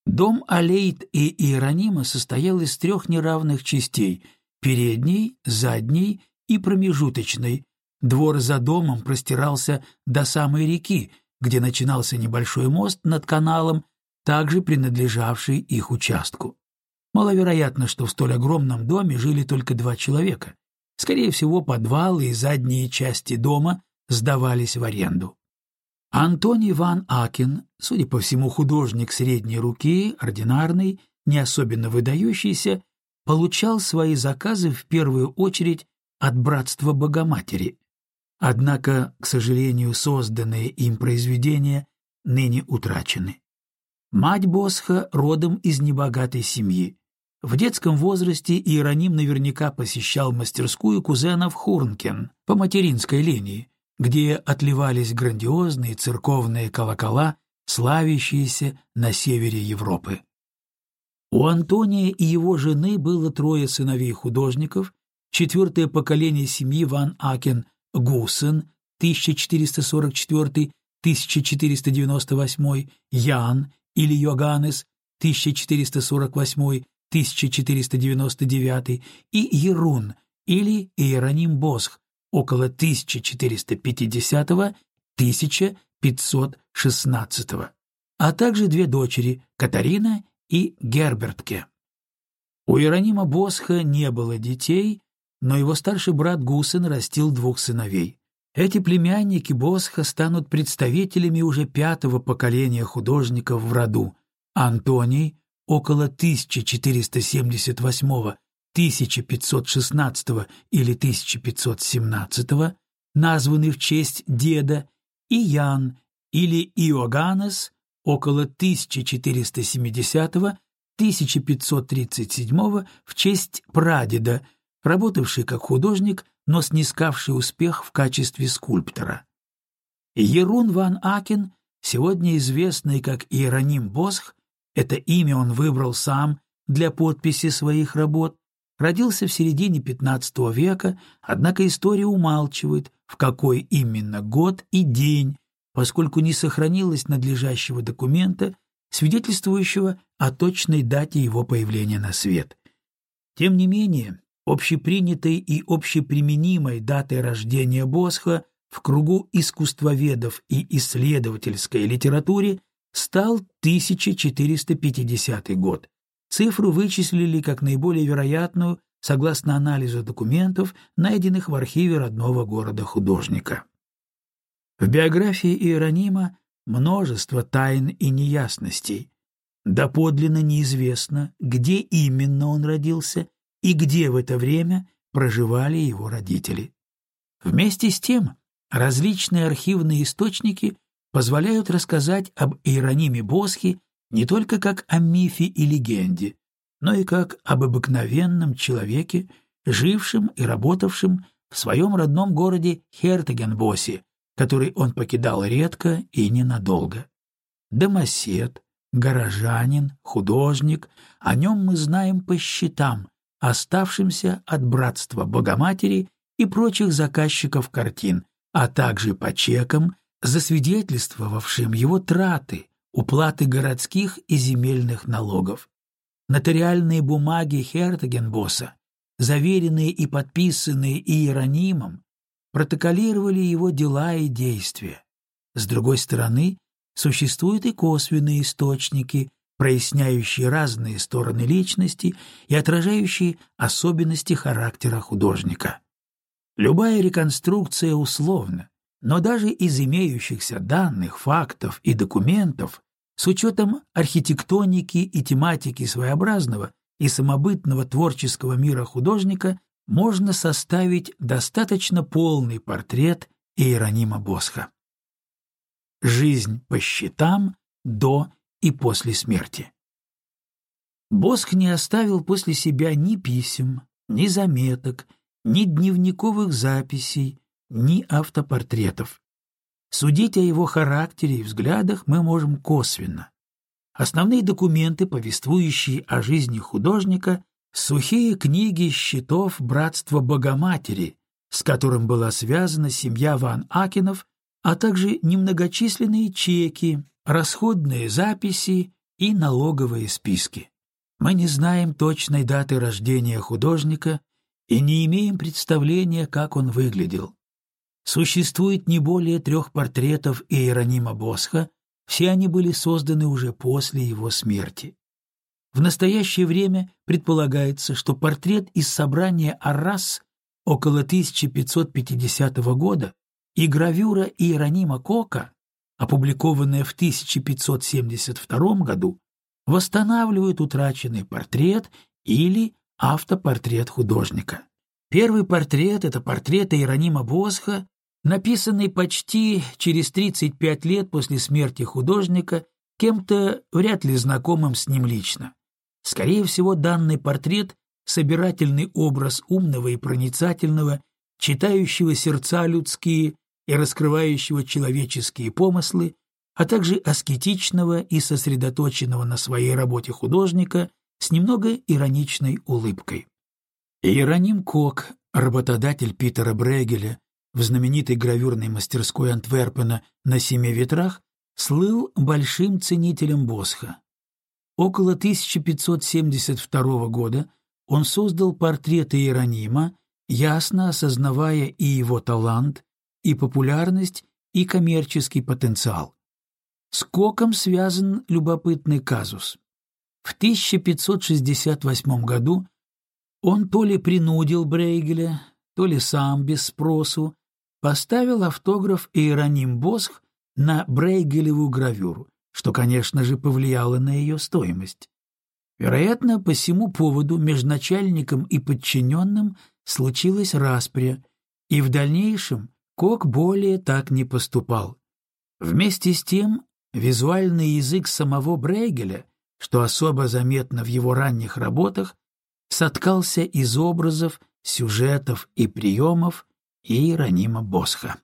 Дом Алейд и Иеронима состоял из трех неравных частей – передней, задней и промежуточной. Двор за домом простирался до самой реки – где начинался небольшой мост над каналом, также принадлежавший их участку. Маловероятно, что в столь огромном доме жили только два человека. Скорее всего, подвалы и задние части дома сдавались в аренду. Антоний ван Акен, судя по всему, художник средней руки, ординарный, не особенно выдающийся, получал свои заказы в первую очередь от Братства Богоматери. Однако, к сожалению, созданные им произведения ныне утрачены. Мать Босха родом из небогатой семьи. В детском возрасте Иероним наверняка посещал мастерскую кузенов Хурнкен по материнской линии, где отливались грандиозные церковные колокола, славящиеся на севере Европы. У Антония и его жены было трое сыновей художников, четвертое поколение семьи Ван Акен Гусен 1444-1498, Ян или Йоганнес 1448-1499 и Ерун или Иероним Босх около 1450-1516, а также две дочери Катарина и Гербертке. У Иеронима Босха не было детей, но его старший брат Гусен растил двух сыновей. Эти племянники Босха станут представителями уже пятого поколения художников в роду. Антоний около 1478 1516 или 1517, названный в честь деда, и Ян или Иоганнес около 1470-1537 в честь прадеда, работавший как художник, но снискавший успех в качестве скульптора. Ерун ван Акен, сегодня известный как Иероним Босх, это имя он выбрал сам для подписи своих работ, родился в середине XV века, однако история умалчивает, в какой именно год и день, поскольку не сохранилось надлежащего документа, свидетельствующего о точной дате его появления на свет. Тем не менее, общепринятой и общеприменимой датой рождения Босха в кругу искусствоведов и исследовательской литературе стал 1450 год, Цифру вычислили как наиболее вероятную согласно анализу документов, найденных в архиве родного города художника. В биографии Иеронима множество тайн и неясностей. Доподлинно неизвестно, где именно он родился и где в это время проживали его родители. Вместе с тем, различные архивные источники позволяют рассказать об Иерониме Босхе не только как о мифе и легенде, но и как об обыкновенном человеке, жившем и работавшем в своем родном городе Хертегенбосе, который он покидал редко и ненадолго. Домосед, горожанин, художник, о нем мы знаем по счетам, оставшимся от братства Богоматери и прочих заказчиков картин, а также по чекам, засвидетельствовавшим его траты, уплаты городских и земельных налогов. Нотариальные бумаги Хертогенбосса, заверенные и подписанные Иеронимом, протоколировали его дела и действия. С другой стороны, существуют и косвенные источники, проясняющие разные стороны личности и отражающие особенности характера художника. Любая реконструкция условна, но даже из имеющихся данных, фактов и документов с учетом архитектоники и тематики своеобразного и самобытного творческого мира художника можно составить достаточно полный портрет Иеронима Босха. Жизнь по счетам до и после смерти. Босх не оставил после себя ни писем, ни заметок, ни дневниковых записей, ни автопортретов. Судить о его характере и взглядах мы можем косвенно. Основные документы, повествующие о жизни художника, сухие книги счетов Братства Богоматери, с которым была связана семья Ван Акинов, а также немногочисленные чеки, расходные записи и налоговые списки. Мы не знаем точной даты рождения художника и не имеем представления, как он выглядел. Существует не более трех портретов Иеронима Босха, все они были созданы уже после его смерти. В настоящее время предполагается, что портрет из собрания Аррас около 1550 года и гравюра Иеронима Кока, опубликованная в 1572 году, восстанавливают утраченный портрет или автопортрет художника. Первый портрет — это портрет Иеронима Босха, написанный почти через 35 лет после смерти художника кем-то вряд ли знакомым с ним лично. Скорее всего, данный портрет — собирательный образ умного и проницательного, читающего сердца людские и раскрывающего человеческие помыслы, а также аскетичного и сосредоточенного на своей работе художника с немного ироничной улыбкой. Иероним Кок, работодатель Питера Брегеля, в знаменитой гравюрной мастерской Антверпена на Семи ветрах, слыл большим ценителем Босха. Около 1572 года он создал портреты Иеронима, ясно осознавая и его талант, и популярность, и коммерческий потенциал. С Коком связан любопытный казус. В 1568 году он то ли принудил Брейгеля, то ли сам без спросу поставил автограф Иероним Босх на Брейгелеву гравюру, что, конечно же, повлияло на ее стоимость. Вероятно, по всему поводу между начальником и подчиненным случилась распря, и в дальнейшем Кок более так не поступал. Вместе с тем, визуальный язык самого Брейгеля, что особо заметно в его ранних работах, соткался из образов, сюжетов и приемов Иеронима Босха.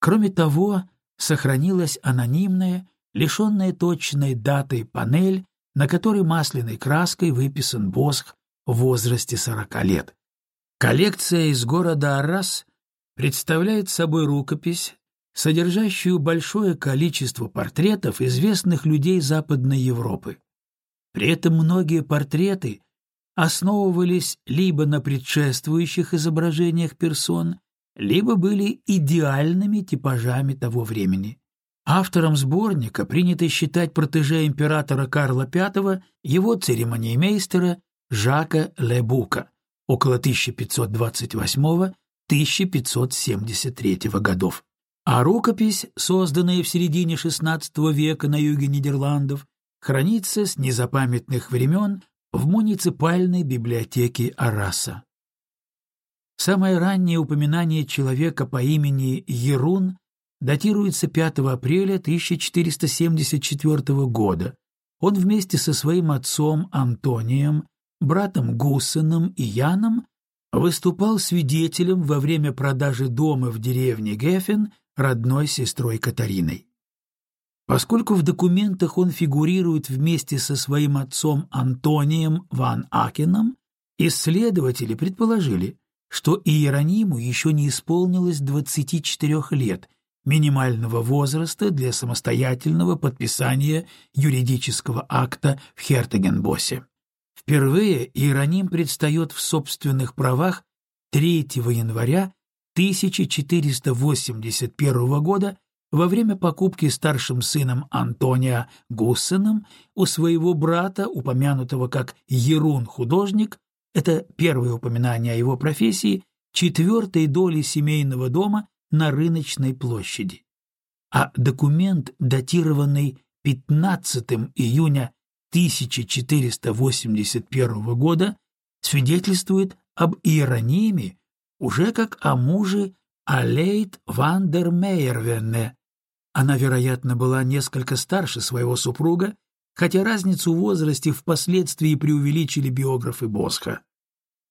Кроме того, сохранилась анонимная, лишенная точной даты панель, на которой масляной краской выписан Босх в возрасте 40 лет. Коллекция из города Аррас представляет собой рукопись, содержащую большое количество портретов известных людей Западной Европы. При этом многие портреты основывались либо на предшествующих изображениях персон, либо были идеальными типажами того времени. Автором сборника принято считать протеже императора Карла V, его церемониймейстера Жака Лебука около 1528-1573 годов. А рукопись, созданная в середине XVI века на юге Нидерландов, хранится с незапамятных времен в муниципальной библиотеке Араса. Самое раннее упоминание человека по имени Ерун датируется 5 апреля 1474 года. Он вместе со своим отцом Антонием, братом Гуссеном и Яном выступал свидетелем во время продажи дома в деревне Гефен родной сестрой Катариной. Поскольку в документах он фигурирует вместе со своим отцом Антонием ван Акеном, исследователи предположили, что Иерониму еще не исполнилось 24 лет, минимального возраста для самостоятельного подписания юридического акта в Хертегенбосе. Впервые Иероним предстает в собственных правах 3 января 1481 года во время покупки старшим сыном Антония Гуссеном у своего брата, упомянутого как Ерун-художник, это первое упоминание о его профессии, четвертой доли семейного дома на рыночной площади. А документ, датированный 15 июня 1481 года, свидетельствует об Иерониме уже как о муже Алейт ван дер Мейервенне, она, вероятно, была несколько старше своего супруга, хотя разницу в возрасте впоследствии преувеличили биографы Босха.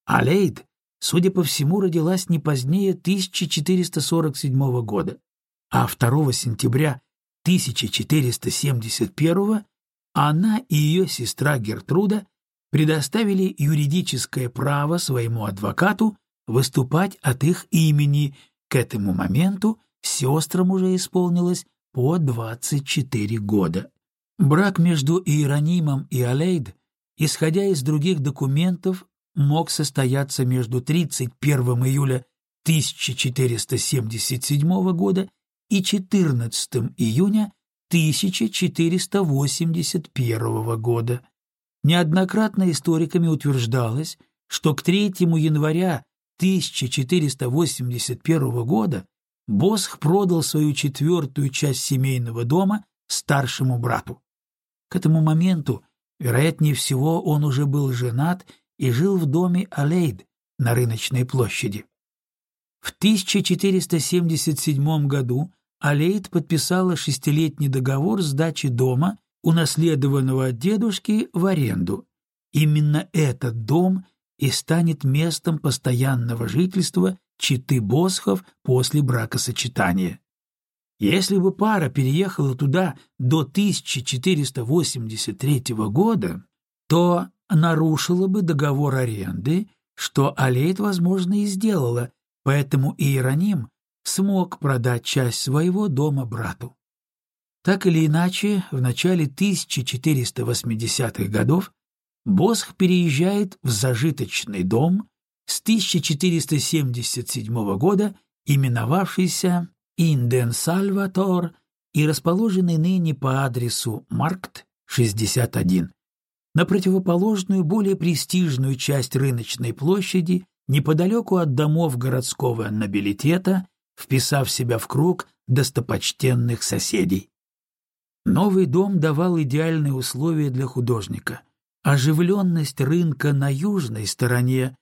Алейд, судя по всему, родилась не позднее 1447 года, а 2 сентября 1471 она и ее сестра Гертруда предоставили юридическое право своему адвокату выступать от их имени. К этому моменту сестрам уже исполнилось по 24 года. Брак между Иеронимом и Алейд, исходя из других документов, мог состояться между 31 июля 1477 года и 14 июня 1481 года. Неоднократно историками утверждалось, что к 3 января 1481 года Босх продал свою четвертую часть семейного дома старшему брату. К этому моменту, вероятнее всего, он уже был женат и жил в доме Алейд на рыночной площади. В 1477 году Алейд подписала шестилетний договор сдачи дома, унаследованного от дедушки, в аренду. Именно этот дом и станет местом постоянного жительства читы Босхов после бракосочетания. Если бы пара переехала туда до 1483 года, то нарушила бы договор аренды, что Алейт, возможно, и сделала, поэтому Иероним смог продать часть своего дома брату. Так или иначе, в начале 1480-х годов Босх переезжает в зажиточный дом с 1477 года, именовавшийся Инден Сальватор и расположенный ныне по адресу Маркт, 61, на противоположную, более престижную часть рыночной площади, неподалеку от домов городского нобилитета, вписав себя в круг достопочтенных соседей. Новый дом давал идеальные условия для художника — оживленность рынка на южной стороне,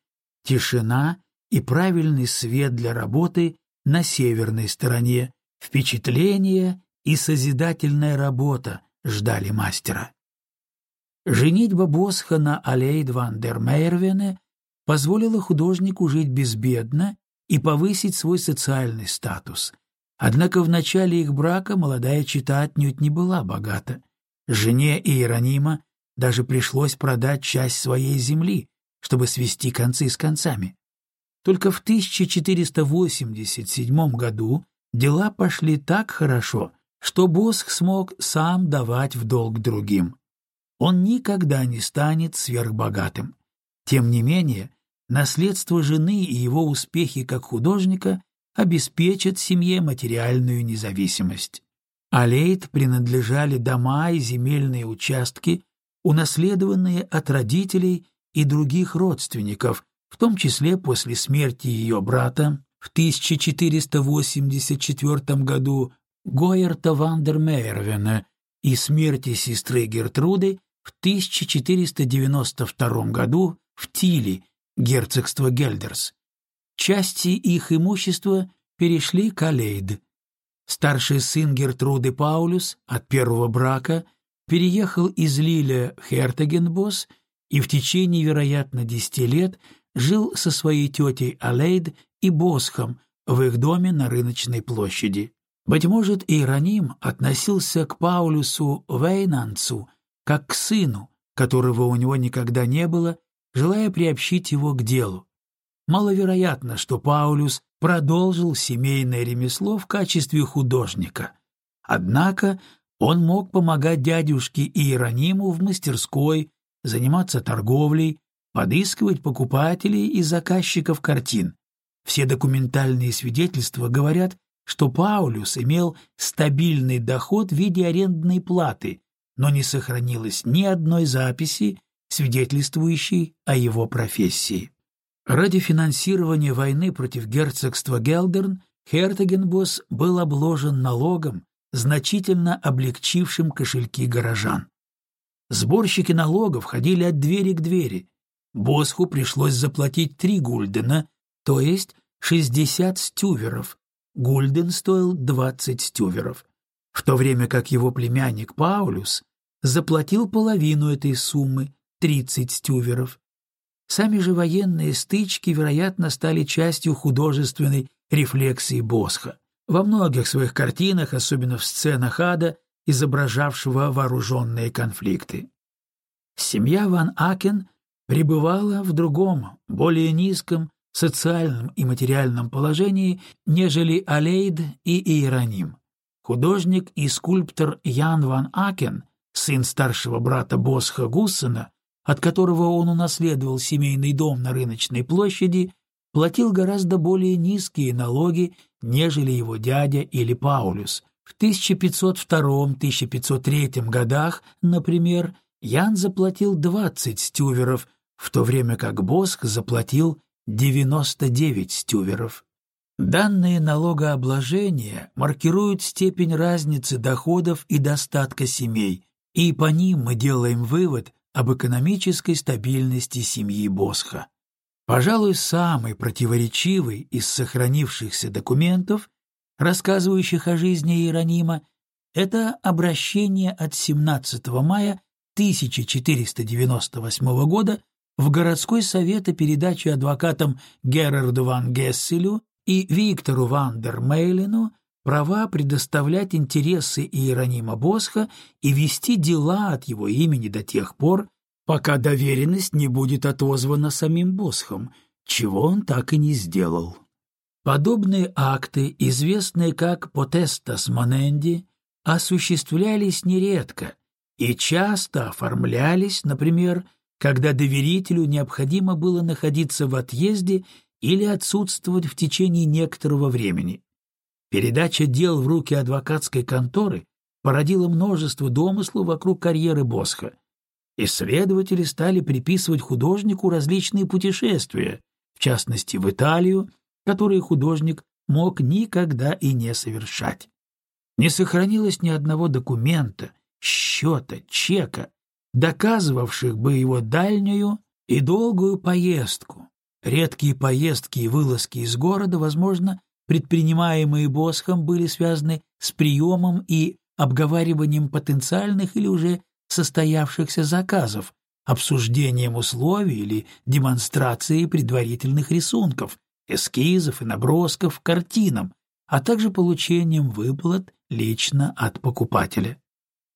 тишина и правильный свет для работы на северной стороне, впечатление и созидательная работа ждали мастера. Женитьба Босха на Алейд ван дер Мейервене позволила художнику жить безбедно и повысить свой социальный статус. Однако в начале их брака молодая чита отнюдь не была богата. Жене Иеронима даже пришлось продать часть своей земли, чтобы свести концы с концами. Только в 1487 году дела пошли так хорошо, что Босх смог сам давать в долг другим. Он никогда не станет сверхбогатым. Тем не менее, наследство жены и его успехи как художника обеспечат семье материальную независимость. Алейт принадлежали дома и земельные участки, унаследованные от родителей и других родственников, в том числе после смерти ее брата в 1484 году Гойерта Вандермейервена и смерти сестры Гертруды в 1492 году в Тиле, герцогство Гельдерс. Части их имущества перешли к Алейд. Старший сын Гертруды Паулюс от первого брака – переехал из Лиля в Хертагенбос и в течение, вероятно, десяти лет жил со своей тетей Алейд и Босхом в их доме на рыночной площади. Быть может, Иероним относился к Паулюсу Вейнанцу как к сыну, которого у него никогда не было, желая приобщить его к делу. Маловероятно, что Паулюс продолжил семейное ремесло в качестве художника. Однако он мог помогать дядюшке Иерониму в мастерской, заниматься торговлей, подыскивать покупателей и заказчиков картин. Все документальные свидетельства говорят, что Паулюс имел стабильный доход в виде арендной платы, но не сохранилось ни одной записи, свидетельствующей о его профессии. Ради финансирования войны против герцогства Гелдерн Хертагенбос был обложен налогом, значительно облегчившим кошельки горожан. Сборщики налогов ходили от двери к двери. Босху пришлось заплатить три гульдена, то есть 60 стюверов. Гульден стоил 20 стюверов, в то время как его племянник Паулюс заплатил половину этой суммы, 30 стюверов. Сами же военные стычки, вероятно, стали частью художественной рефлексии Босха. Во многих своих картинах, особенно в сценах ада, изображавшего вооруженные конфликты. Семья Ван Акен пребывала в другом, более низком социальном и материальном положении, нежели Алейд и Иероним. Художник и скульптор Ян Ван Акен, сын старшего брата Босха Гуссена, от которого он унаследовал семейный дом на рыночной площади, платил гораздо более низкие налоги, нежели его дядя или Паулюс. В 1502-1503 годах, например, Ян заплатил 20 стюверов, в то время как Босх заплатил 99 стюверов. Данные налогообложения маркируют степень разницы доходов и достатка семей, и по ним мы делаем вывод об экономической стабильности семьи Босха. Пожалуй, самый противоречивый из сохранившихся документов, рассказывающих о жизни Иеронима, это обращение от 17 мая 1498 года в городской совет о передаче адвокатам Герарду ван Гесселю и Виктору ван дер Мейлину права предоставлять интересы Иеронима Босха и вести дела от его имени до тех пор, пока доверенность не будет отозвана самим Босхом, чего он так и не сделал. Подобные акты, известные как «потестас моненди», осуществлялись нередко и часто оформлялись, например, когда доверителю необходимо было находиться в отъезде или отсутствовать в течение некоторого времени. Передача дел в руки адвокатской конторы породила множество домыслов вокруг карьеры Босха. Исследователи стали приписывать художнику различные путешествия, в частности в Италию, которые художник мог никогда и не совершать. Не сохранилось ни одного документа, счета, чека, доказывавших бы его дальнюю и долгую поездку. Редкие поездки и вылазки из города, возможно, предпринимаемые Босхом, были связаны с приемом и обговариванием потенциальных или уже состоявшихся заказов, обсуждением условий или демонстрацией предварительных рисунков, эскизов и набросков картинам, а также получением выплат лично от покупателя.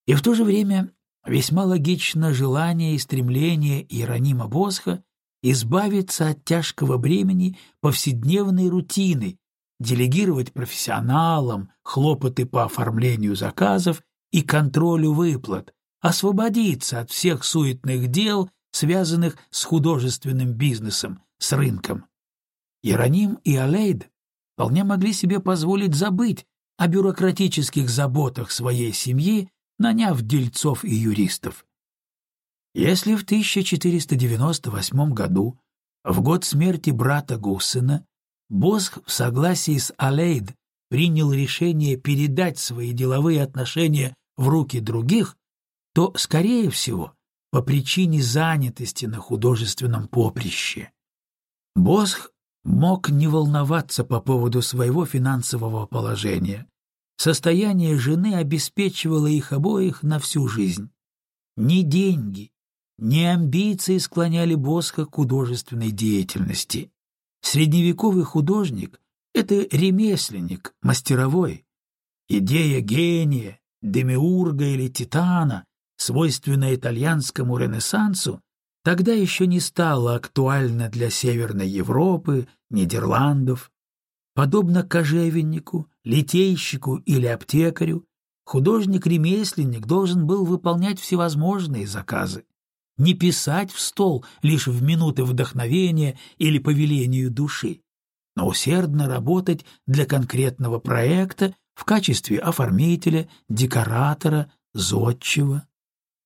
И в то же время Весьма логично желание и стремление Иеронима Босха избавиться от тяжкого бремени повседневной рутины, делегировать профессионалам хлопоты по оформлению заказов и контролю выплат, освободиться от всех суетных дел, связанных с художественным бизнесом, с рынком. Иероним и Алейд вполне могли себе позволить забыть о бюрократических заботах своей семьи наняв дельцов и юристов. Если в 1498 году, в год смерти брата Гуссена, Босх в согласии с Алейд принял решение передать свои деловые отношения в руки других, то, скорее всего, по причине занятости на художественном поприще. Босх мог не волноваться по поводу своего финансового положения. Состояние жены обеспечивало их обоих на всю жизнь. Ни деньги, ни амбиции склоняли Босха к художественной деятельности. Средневековый художник — это ремесленник, мастеровой. Идея гения, демиурга или титана, свойственная итальянскому ренессансу, тогда еще не стала актуальна для Северной Европы, Нидерландов. Подобно кожевеннику, литейщику или аптекарю, художник-ремесленник должен был выполнять всевозможные заказы, не писать в стол лишь в минуты вдохновения или по велению души, но усердно работать для конкретного проекта в качестве оформителя, декоратора, зодчего.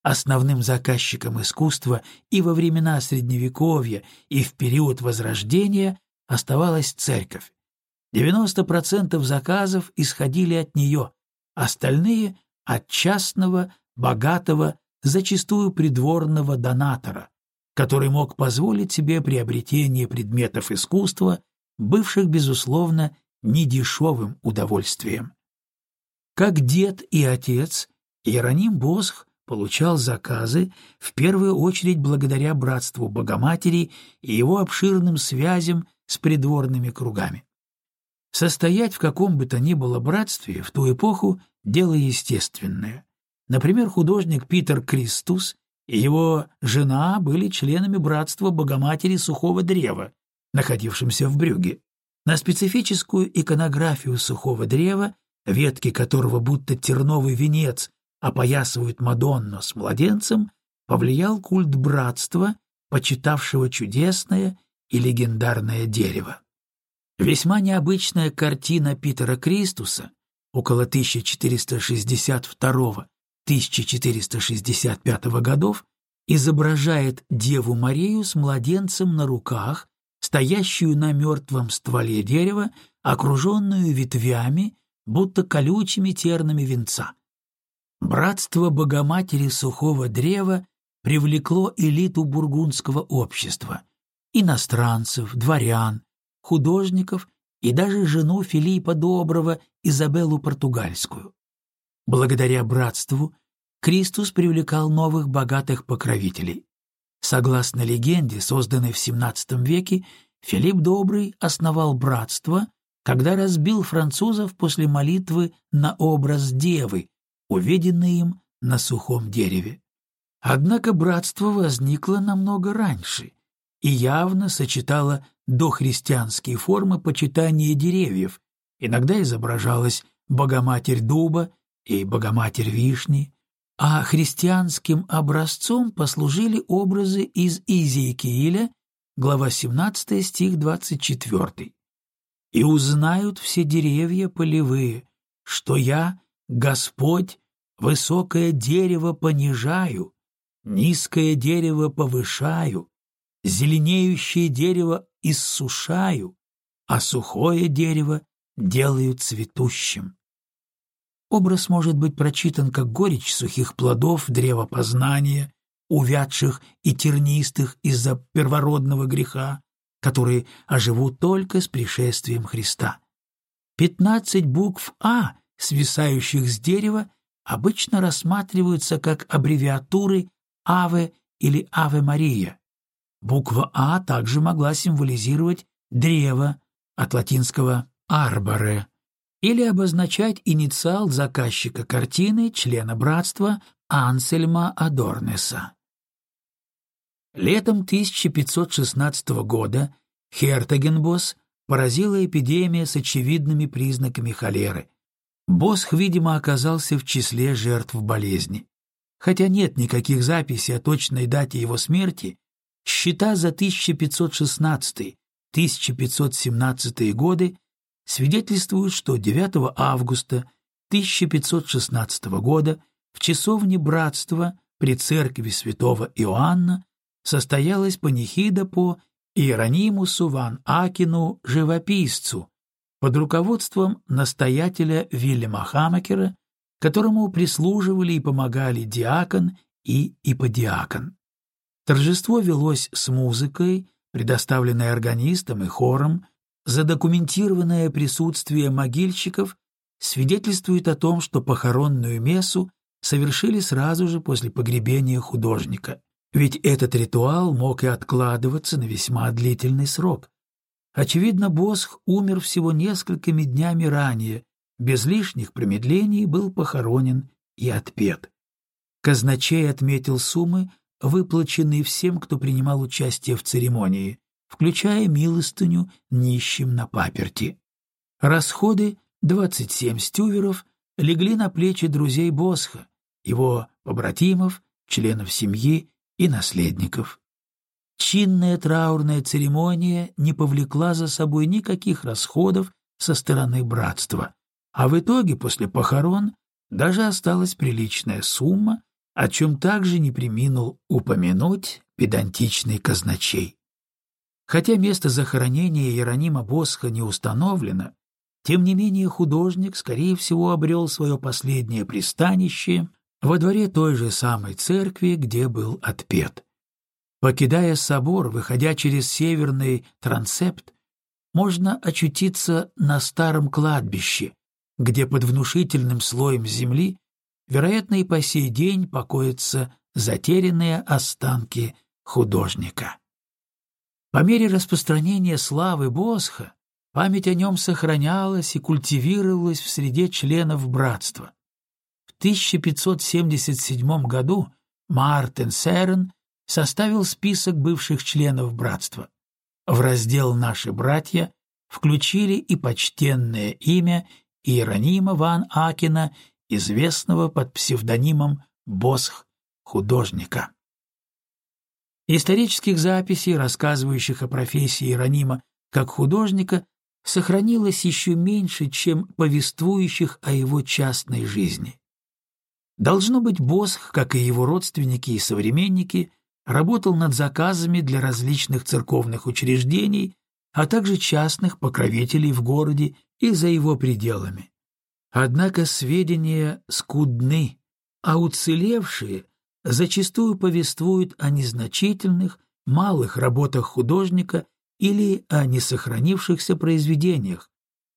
Основным заказчиком искусства и во времена Средневековья, и в период Возрождения оставалась церковь. 90% заказов исходили от нее, остальные — от частного, богатого, зачастую придворного донатора, который мог позволить себе приобретение предметов искусства, бывших, безусловно, недешевым удовольствием. Как дед и отец, Иероним Босх получал заказы в первую очередь благодаря братству Богоматери и его обширным связям с придворными кругами. Состоять в каком бы то ни было братстве в ту эпоху – дело естественное. Например, художник Питер Кристус и его жена были членами братства Богоматери Сухого Древа, находившимся в Брюге. На специфическую иконографию Сухого Древа, ветки которого будто терновый венец опоясывают Мадонну с младенцем, повлиял культ братства, почитавшего чудесное и легендарное дерево. Весьма необычная картина Питера Кристуса около 1462 1465 годов изображает Деву Марию с младенцем на руках, стоящую на мертвом стволе дерева, окруженную ветвями, будто колючими тернами венца. Братство Богоматери Сухого Древа привлекло элиту бургундского общества, иностранцев, дворян, художников и даже жену Филиппа Доброго Изабеллу Португальскую. Благодаря братству Кристус привлекал новых богатых покровителей. Согласно легенде, созданной в XVII веке, Филипп Добрый основал братство, когда разбил французов после молитвы на образ девы, увиденный им на сухом дереве. Однако братство возникло намного раньше и явно сочетало дохристианские формы почитания деревьев, иногда изображалась Богоматерь дуба и Богоматерь вишни, а христианским образцом послужили образы из Изиекииля, глава 17, стих 24. «И узнают все деревья полевые, что я, Господь, высокое дерево понижаю, низкое дерево повышаю, зеленеющее дерево иссушаю, а сухое дерево делаю цветущим. Образ может быть прочитан как горечь сухих плодов древа познания, увядших и тернистых из-за первородного греха, которые оживут только с пришествием Христа. Пятнадцать букв «А», свисающих с дерева, обычно рассматриваются как аббревиатуры «Аве» или «Аве Мария». Буква «А» также могла символизировать древо, от латинского «арборе», или обозначать инициал заказчика картины, члена братства Ансельма Адорнеса. Летом 1516 года Хертагенбос поразила эпидемия с очевидными признаками холеры. Босх, видимо, оказался в числе жертв болезни. Хотя нет никаких записей о точной дате его смерти, счета за 1516-1517 годы свидетельствуют, что 9 августа 1516 года в часовне братства при церкви святого Иоанна состоялась панихида по Иеронимусу ван Акину живописцу под руководством настоятеля Вильяма Хамакера, которому прислуживали и помогали диакон и иподиакон. Торжество велось с музыкой, предоставленной органистом и хором, задокументированное присутствие могильщиков свидетельствует о том, что похоронную мессу совершили сразу же после погребения художника, ведь этот ритуал мог и откладываться на весьма длительный срок. Очевидно, Босх умер всего несколькими днями ранее, без лишних промедлений был похоронен и отпет. Казначей отметил суммы, выплаченные всем, кто принимал участие в церемонии, включая милостыню нищим на паперти. Расходы, 27 стюверов, легли на плечи друзей Босха, его побратимов, членов семьи и наследников. Чинная траурная церемония не повлекла за собой никаких расходов со стороны братства, а в итоге после похорон даже осталась приличная сумма, о чем также не приминул упомянуть педантичный казначей. Хотя место захоронения Иеронима Босха не установлено, тем не менее художник, скорее всего, обрел свое последнее пристанище во дворе той же самой церкви, где был отпет. Покидая собор, выходя через северный трансепт, можно очутиться на старом кладбище, где под внушительным слоем земли, вероятно, и по сей день покоятся затерянные останки художника. По мере распространения славы Босха память о нем сохранялась и культивировалась в среде членов братства. В 1577 году Мартин Серен составил список бывших членов братства. В раздел «Наши братья» включили и почтенное имя Иеронима ван Акина, известного под псевдонимом Босх художника. Исторических записей, рассказывающих о профессии Иеронима как художника, сохранилось еще меньше, чем повествующих о его частной жизни. Должно быть, Босх, как и его родственники и современники, работал над заказами для различных церковных учреждений, а также частных покровителей в городе и за его пределами. Однако сведения скудны, а уцелевшие зачастую повествуют о незначительных, малых работах художника или о несохранившихся произведениях.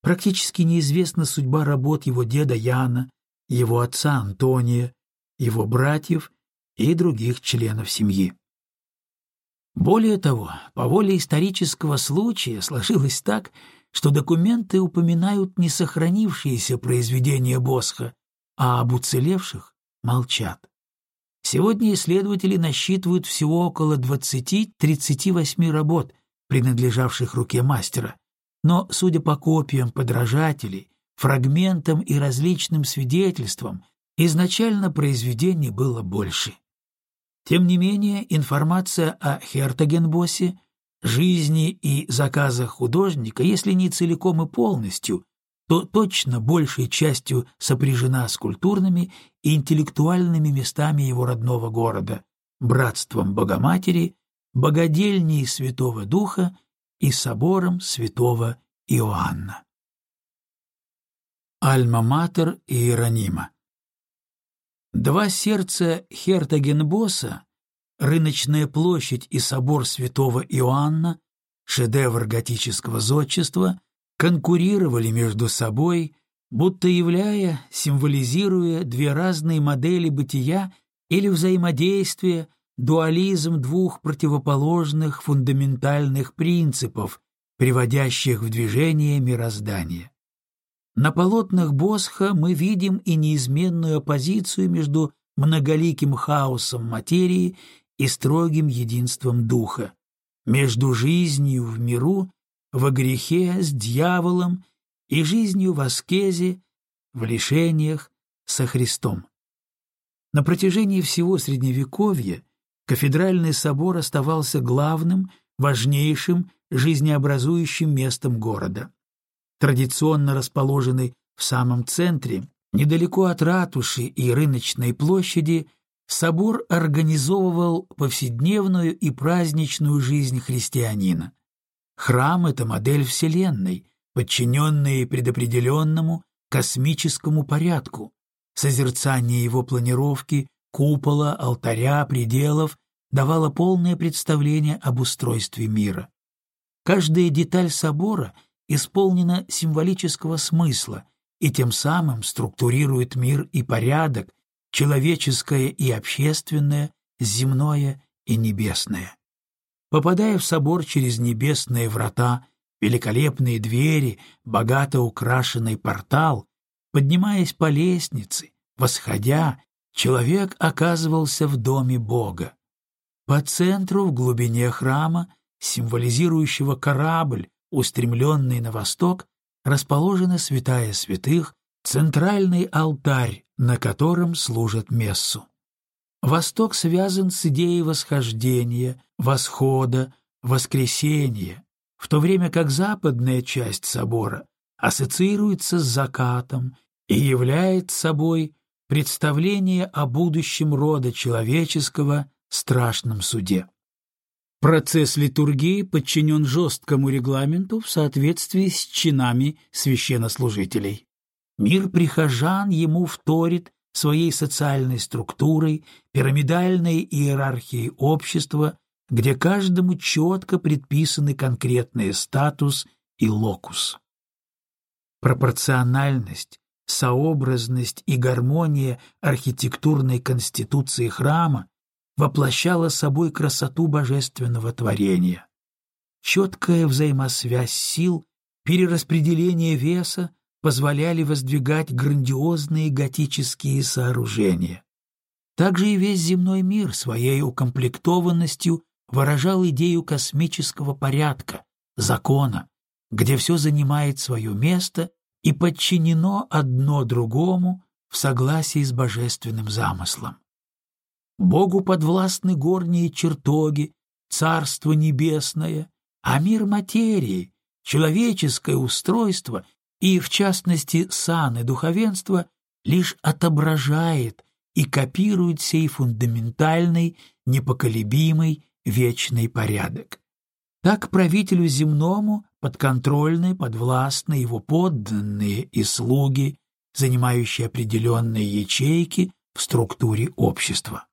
Практически неизвестна судьба работ его деда Яна, его отца Антония, его братьев и других членов семьи. Более того, по воле исторического случая сложилось так, что документы упоминают не сохранившиеся произведения Босха, а об уцелевших молчат. Сегодня исследователи насчитывают всего около 20-38 работ, принадлежавших руке мастера, но, судя по копиям подражателей, фрагментам и различным свидетельствам, изначально произведений было больше. Тем не менее, информация о Хертагенбосе, жизни и заказах художника, если не целиком и полностью, то точно большей частью сопряжена с культурными и интеллектуальными местами его родного города, братством Богоматери, богадельней Святого Духа и собором Святого Иоанна. Альма-Матер Иеронима Два сердца Хертагенбоса, рыночная площадь и собор святого Иоанна, шедевр готического зодчества, конкурировали между собой, будто являя, символизируя две разные модели бытия или взаимодействия, дуализм двух противоположных фундаментальных принципов, приводящих в движение мироздание. На полотнах Босха мы видим и неизменную оппозицию между многоликим хаосом материи и строгим единством духа, между жизнью в миру, во грехе с дьяволом и жизнью в аскезе, в лишениях со Христом. На протяжении всего Средневековья кафедральный собор оставался главным, важнейшим, жизнеобразующим местом города традиционно расположенный в самом центре, недалеко от ратуши и рыночной площади, собор организовывал повседневную и праздничную жизнь христианина. Храм — это модель Вселенной, подчиненная предопределенному космическому порядку. Созерцание его планировки, купола, алтаря, пределов давало полное представление об устройстве мира. Каждая деталь собора — исполнена символического смысла и тем самым структурирует мир и порядок, человеческое и общественное, земное и небесное. Попадая в собор через небесные врата, великолепные двери, богато украшенный портал, поднимаясь по лестнице, восходя, человек оказывался в доме Бога. По центру, в глубине храма, символизирующего корабль, устремленный на восток, расположена святая святых, центральный алтарь, на котором служат мессу. Восток связан с идеей восхождения, восхода, воскресения, в то время как западная часть собора ассоциируется с закатом и является собой представление о будущем рода человеческого страшном суде. Процесс литургии подчинен жесткому регламенту в соответствии с чинами священнослужителей. Мир прихожан ему вторит своей социальной структурой, пирамидальной иерархией общества, где каждому четко предписаны конкретный статус и локус. Пропорциональность, сообразность и гармония архитектурной конституции храма воплощала собой красоту божественного творения. Четкая взаимосвязь сил, перераспределение веса позволяли воздвигать грандиозные готические сооружения. Также и весь земной мир своей укомплектованностью выражал идею космического порядка, закона, где все занимает свое место и подчинено одно другому в согласии с божественным замыслом. Богу подвластны горние чертоги, царство небесное, а мир материи, человеческое устройство и, в частности, саны духовенства лишь отображает и копирует сей фундаментальный, непоколебимый, вечный порядок. Так правителю земному подконтрольны, подвластны его подданные и слуги, занимающие определенные ячейки в структуре общества.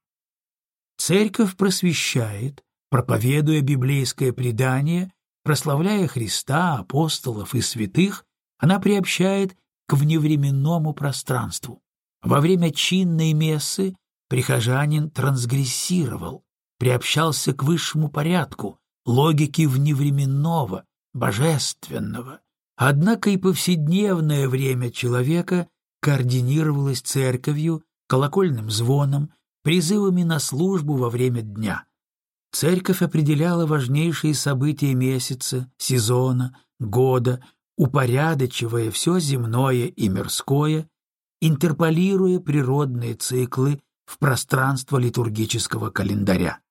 Церковь просвещает, проповедуя библейское предание, прославляя Христа, апостолов и святых, она приобщает к вневременному пространству. Во время чинной мессы прихожанин трансгрессировал, приобщался к высшему порядку, логике вневременного, божественного. Однако и повседневное время человека координировалось церковью, колокольным звоном, призывами на службу во время дня. Церковь определяла важнейшие события месяца, сезона, года, упорядочивая все земное и мирское, интерполируя природные циклы в пространство литургического календаря.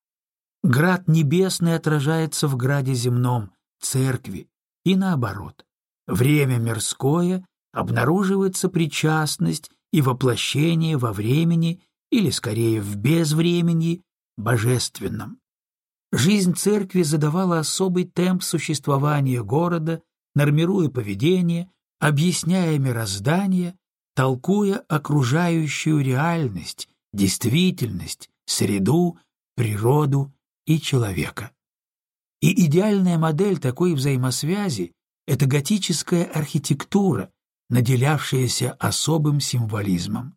Град небесный отражается в граде земном, церкви, и наоборот. Время мирское обнаруживается причастность и воплощение во времени или, скорее, в безвремени, божественном. Жизнь церкви задавала особый темп существования города, нормируя поведение, объясняя мироздание, толкуя окружающую реальность, действительность, среду, природу и человека. И идеальная модель такой взаимосвязи — это готическая архитектура, наделявшаяся особым символизмом.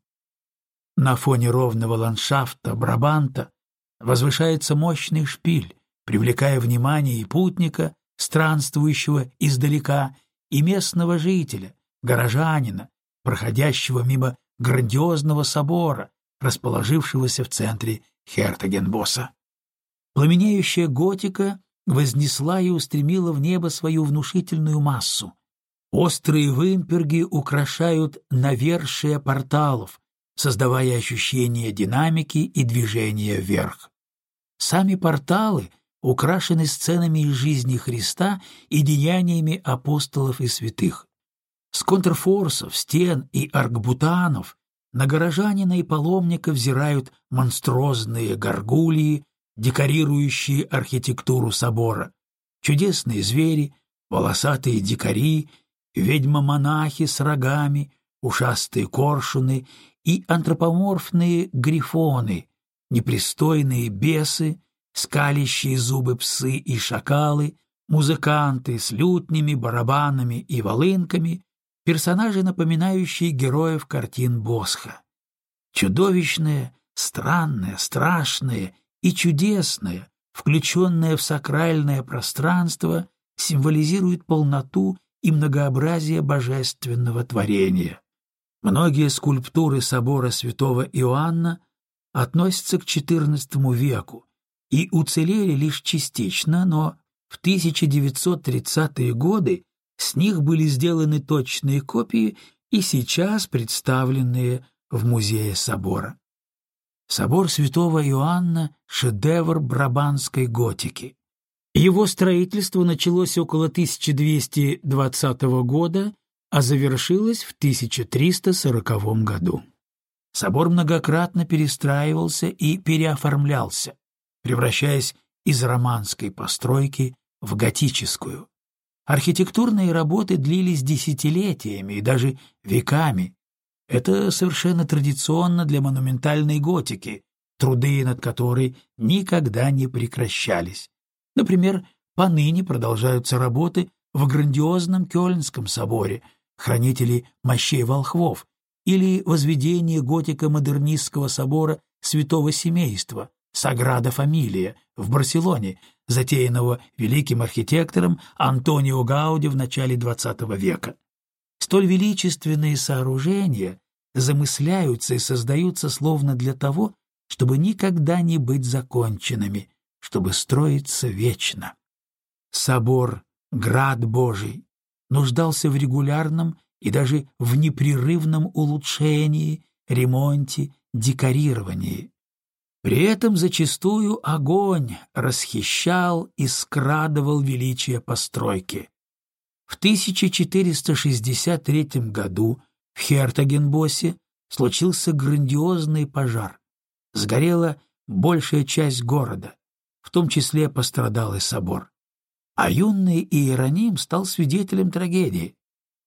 На фоне ровного ландшафта Брабанта возвышается мощный шпиль, привлекая внимание и путника, странствующего издалека, и местного жителя, горожанина, проходящего мимо грандиозного собора, расположившегося в центре Хертагенбосса. Пламенеющая готика вознесла и устремила в небо свою внушительную массу. Острые вымперги украшают навершие порталов, создавая ощущение динамики и движения вверх. Сами порталы украшены сценами из жизни Христа и деяниями апостолов и святых. С контрфорсов, стен и аркбутанов на горожанина и паломника взирают монстрозные горгульи, декорирующие архитектуру собора, чудесные звери, волосатые дикари, ведьма-монахи с рогами, ушастые коршуны и антропоморфные грифоны, непристойные бесы, скалящие зубы псы и шакалы, музыканты с лютнями, барабанами и волынками, персонажи, напоминающие героев картин Босха. Чудовищное, странное, страшное и чудесное, включенное в сакральное пространство, символизирует полноту и многообразие божественного творения. Многие скульптуры собора святого Иоанна относятся к XIV веку и уцелели лишь частично, но в 1930-е годы с них были сделаны точные копии и сейчас представленные в музее собора. Собор святого Иоанна — шедевр брабанской готики. Его строительство началось около 1220 года а завершилась в 1340 году. Собор многократно перестраивался и переоформлялся, превращаясь из романской постройки в готическую. Архитектурные работы длились десятилетиями и даже веками. Это совершенно традиционно для монументальной готики, труды над которой никогда не прекращались. Например, поныне продолжаются работы в грандиозном Кёльнском соборе – хранители мощей волхвов, или возведение готико-модернистского собора Святого Семейства, Саграда Фамилия, в Барселоне, затеянного великим архитектором Антонио Гауди в начале XX века. Столь величественные сооружения замысляются и создаются словно для того, чтобы никогда не быть законченными, чтобы строиться вечно. Собор — Град Божий, нуждался в регулярном и даже в непрерывном улучшении, ремонте, декорировании. При этом зачастую огонь расхищал и скрадывал величие постройки. В 1463 году в Хертагенбосе случился грандиозный пожар. Сгорела большая часть города, в том числе пострадал и собор. А юный Иероним стал свидетелем трагедии.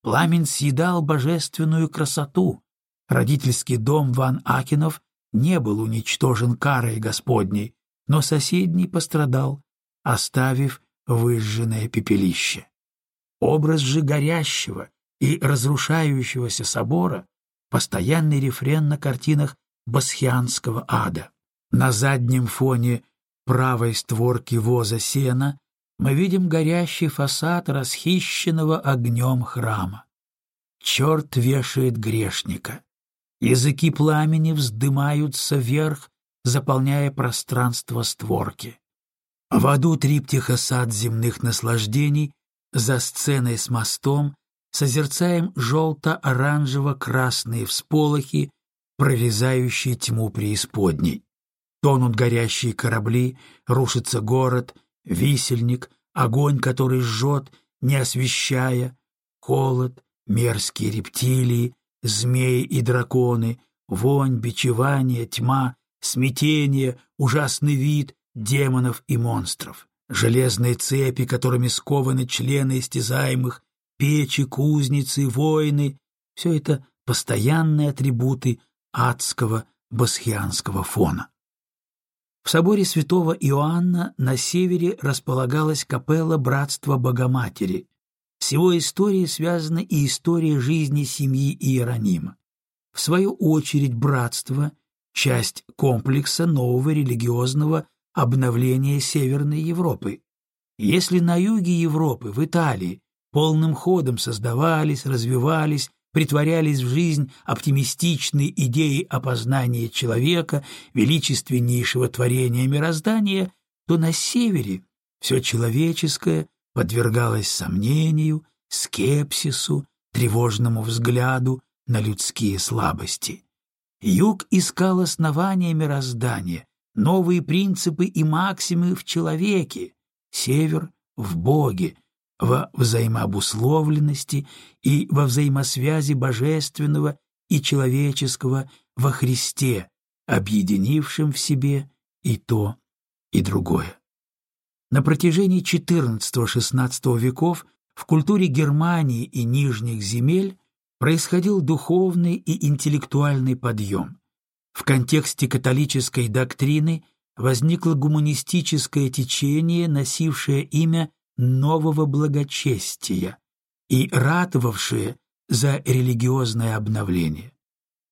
Пламень съедал божественную красоту. Родительский дом Ван Акинов не был уничтожен карой Господней, но соседний пострадал, оставив выжженное пепелище. Образ же горящего и разрушающегося собора — постоянный рефрен на картинах Басхианского ада. На заднем фоне правой створки воза сена мы видим горящий фасад расхищенного огнем храма. Черт вешает грешника. Языки пламени вздымаются вверх, заполняя пространство створки. В аду триптиха сад земных наслаждений за сценой с мостом созерцаем желто-оранжево-красные всполохи, прорезающие тьму преисподней. Тонут горящие корабли, рушится город, висельник, огонь, который жжет, не освещая, холод, мерзкие рептилии, змеи и драконы, вонь, бичевание, тьма, смятение, ужасный вид, демонов и монстров, железные цепи, которыми скованы члены истязаемых, печи, кузницы, воины — все это постоянные атрибуты адского басхианского фона. В соборе святого Иоанна на севере располагалась капелла Братства Богоматери. С его историей связана и история жизни семьи Иеронима. В свою очередь братство – часть комплекса нового религиозного обновление Северной Европы. Если на юге Европы, в Италии, полным ходом создавались, развивались, притворялись в жизнь оптимистичные идеи опознания человека, величественнейшего творения мироздания, то на севере все человеческое подвергалось сомнению, скепсису, тревожному взгляду на людские слабости. Юг искал основания мироздания, новые принципы и максимы в человеке, север — в Боге, во взаимообусловленности и во взаимосвязи божественного и человеческого во Христе, объединившем в себе и то, и другое. На протяжении XIV-XVI веков в культуре Германии и Нижних земель происходил духовный и интеллектуальный подъем. В контексте католической доктрины возникло гуманистическое течение, носившее имя нового благочестия и ратовавшее за религиозное обновление.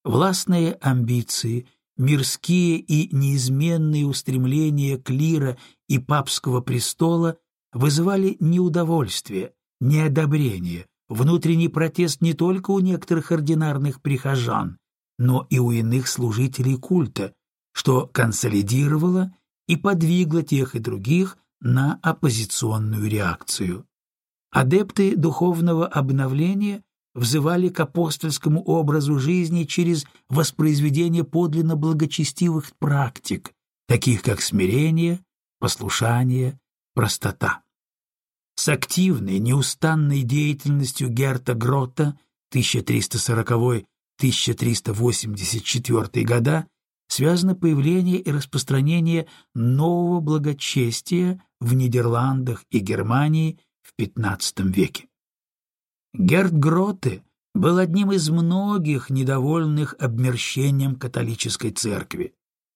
Властные амбиции, мирские и неизменные устремления клира и папского престола вызывали неудовольствие, неодобрение, внутренний протест не только у некоторых ординарных прихожан, но и у иных служителей культа, что консолидировало и подвигло тех и других на оппозиционную реакцию. Адепты духовного обновления взывали к апостольскому образу жизни через воспроизведение подлинно благочестивых практик, таких как смирение, послушание, простота. С активной, неустанной деятельностью Герта Грота 1340 1384 года связано появление и распространение нового благочестия в Нидерландах и Германии в XV веке. Герд Гроте был одним из многих недовольных обмерщением католической церкви.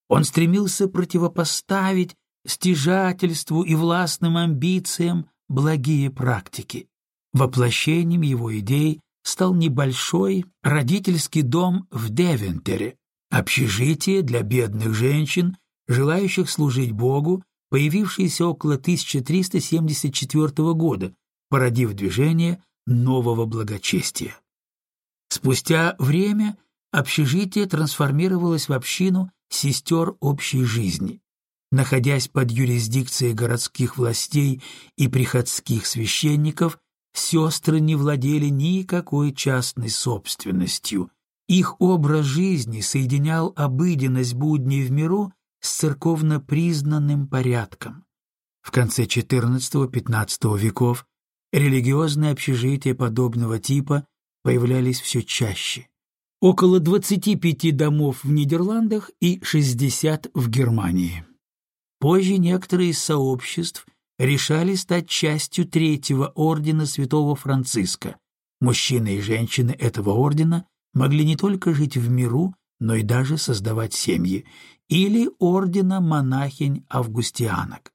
Он стремился противопоставить стяжательству и властным амбициям благие практики. Воплощением его идей стал небольшой родительский дом в Девентере, общежитие для бедных женщин, желающих служить Богу, появившееся около 1374 года, породив движение нового благочестия. Спустя время общежитие трансформировалось в общину сестер общей жизни. Находясь под юрисдикцией городских властей и приходских священников, сестры не владели никакой частной собственностью. Их образ жизни соединял обыденность будней в миру с церковно признанным порядком. В конце XIV-XV веков религиозные общежития подобного типа появлялись все чаще. около 25 домов в Нидерландах и 60 в Германии. Позже некоторые из сообществ решали стать частью третьего ордена святого Франциска. Мужчины и женщины этого ордена могли не только жить в миру, но и даже создавать семьи, или ордена монахинь-августианок.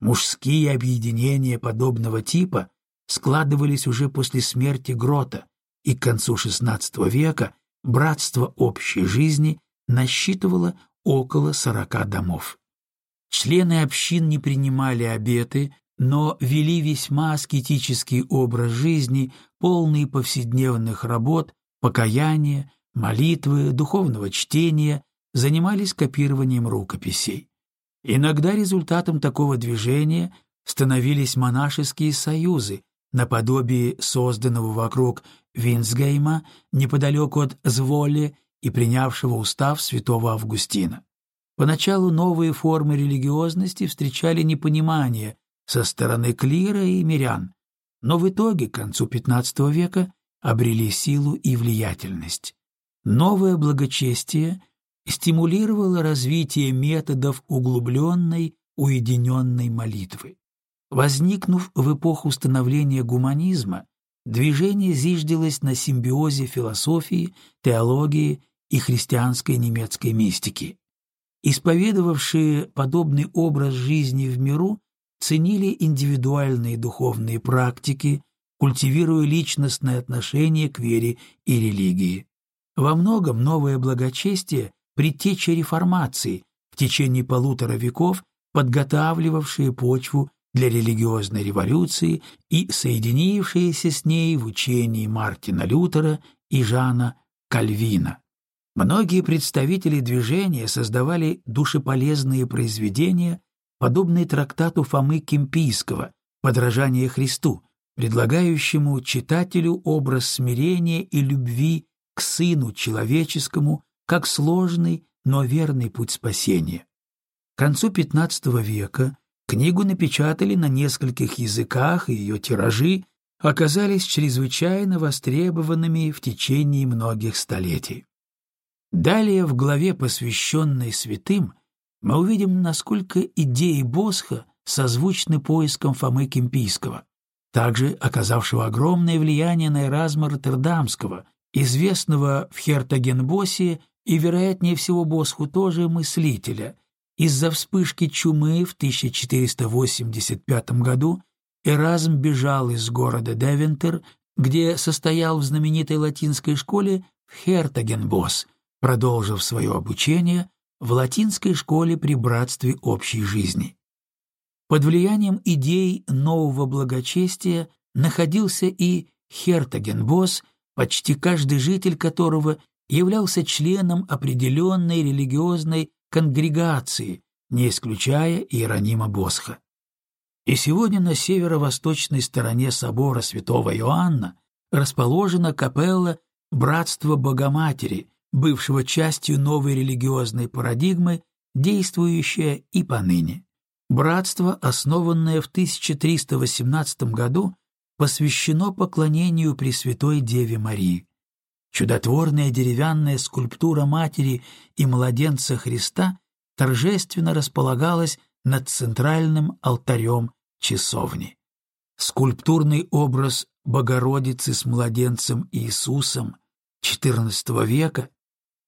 Мужские объединения подобного типа складывались уже после смерти Грота, и к концу XVI века братство общей жизни насчитывало около сорока домов. Члены общин не принимали обеты, но вели весьма аскетический образ жизни, полный повседневных работ, покаяния, молитвы, духовного чтения, занимались копированием рукописей. Иногда результатом такого движения становились монашеские союзы, наподобие созданного вокруг Винсгейма, неподалеку от Зволли и принявшего устав святого Августина. Поначалу новые формы религиозности встречали непонимание со стороны клира и мирян, но в итоге к концу XV века обрели силу и влиятельность. Новое благочестие стимулировало развитие методов углубленной, уединенной молитвы. Возникнув в эпоху становления гуманизма, движение зиждилось на симбиозе философии, теологии и христианской немецкой мистики. Исповедовавшие подобный образ жизни в миру ценили индивидуальные духовные практики, культивируя личностное отношение к вере и религии. Во многом новое благочестие – предтеча реформации, в течение полутора веков подготавливавшие почву для религиозной революции и соединившиеся с ней в учении Мартина Лютера и Жана Кальвина. Многие представители движения создавали душеполезные произведения, подобные трактату Фомы Кемпийского «Подражание Христу», предлагающему читателю образ смирения и любви к Сыну Человеческому как сложный, но верный путь спасения. К концу XV века Книгу напечатали на нескольких языках, и ее тиражи оказались чрезвычайно востребованными в течение многих столетий. Далее в главе, посвященной святым, мы увидим, насколько идеи Босха созвучны поискам Фомы Кемпийского, также оказавшего огромное влияние на Эразма Роттердамского, известного в Хертагенбосе и, вероятнее всего, Босху тоже мыслителя, из-за вспышки чумы в 1485 году Эразм бежал из города Девентер, где состоял в знаменитой латинской школе в Хертагенбос, продолжив свое обучение в латинской школе при братстве общей жизни. Под влиянием идей нового благочестия находился и Хертагенбос, почти каждый житель которого являлся членом определенной религиозной конгрегации, не исключая Иеронима Босха. И сегодня на северо-восточной стороне собора святого Иоанна расположена капелла Братства Богоматери, бывшего частью новой религиозной парадигмы, действующая и поныне. Братство, основанное в 1318 году, посвящено поклонению Пресвятой Деве Марии. Чудотворная деревянная скульптура Матери и Младенца Христа торжественно располагалась над центральным алтарем часовни. Скульптурный образ Богородицы с младенцем Иисусом XIV века,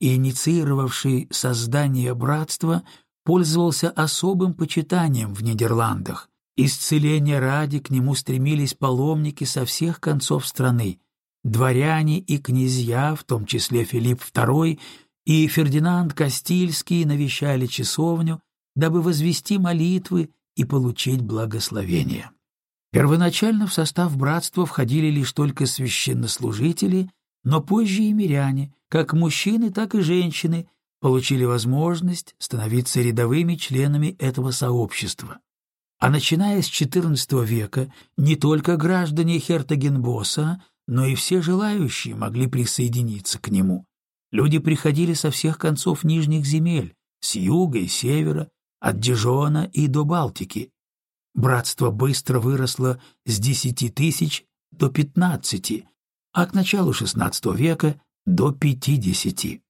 инициировавший создание братства, пользовался особым почитанием в Нидерландах. Исцеления ради к нему стремились паломники со всех концов страны, Дворяне и князья, в том числе Филипп II и Фердинанд Кастильский, навещали часовню, дабы возвести молитвы и получить благословение. Первоначально в состав братства входили лишь только священнослужители, но позже и миряне, как мужчины, так и женщины, получили возможность становиться рядовыми членами этого сообщества. А начиная с XIV века не только граждане Хертагенбоса, но и все желающие могли присоединиться к нему. Люди приходили со всех концов нижних земель, с юга и севера, от Дижона и до Балтики. Братство быстро выросло с десяти тысяч до пятнадцати, а к началу XVI века до пятидесяти.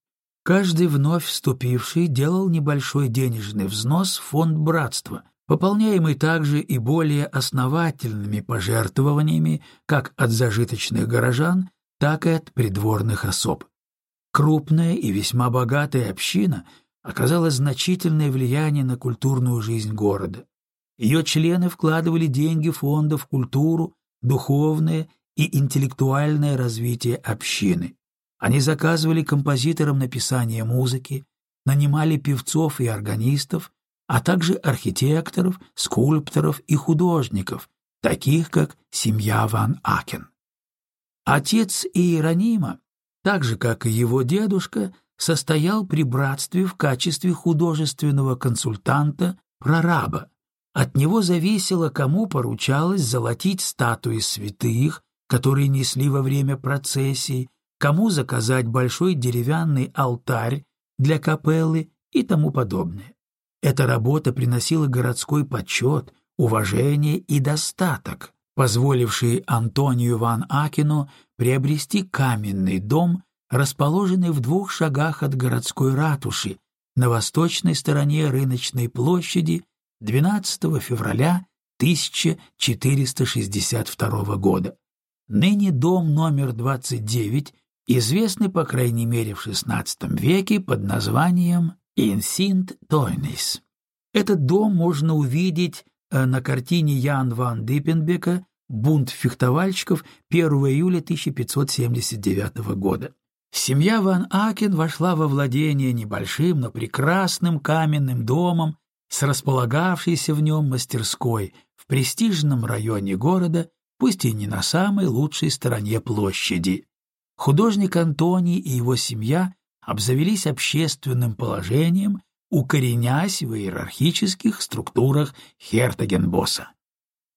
Каждый вновь вступивший делал небольшой денежный взнос в фонд братства, пополняемый также и более основательными пожертвованиями как от зажиточных горожан, так и от придворных особ. Крупная и весьма богатая община оказала значительное влияние на культурную жизнь города. Ее члены вкладывали деньги фонда в культуру, духовное и интеллектуальное развитие общины. Они заказывали композиторам написание музыки, нанимали певцов и органистов, а также архитекторов, скульпторов и художников, таких как семья Ван Акен. Отец Иеронима, так же как и его дедушка, состоял при братстве в качестве художественного консультанта прораба. От него зависело, кому поручалось золотить статуи святых, которые несли во время процессий, кому заказать большой деревянный алтарь для капеллы и тому подобное. Эта работа приносила городской почет, уважение и достаток, позволивший Антонию ван Акину приобрести каменный дом, расположенный в двух шагах от городской ратуши, на восточной стороне рыночной площади 12 февраля 1462 года. Ныне дом номер 29 известный, по крайней мере, в XVI веке под названием «Инсинт Тойнис». Этот дом можно увидеть э, на картине Ян ван Диппенбека «Бунт фехтовальщиков» 1 июля 1579 года. Семья Ван Акен вошла во владение небольшим, но прекрасным каменным домом с располагавшейся в нем мастерской в престижном районе города, пусть и не на самой лучшей стороне площади. Художник Антоний и его семья обзавелись общественным положением, укоренясь в иерархических структурах Хертагенбосса.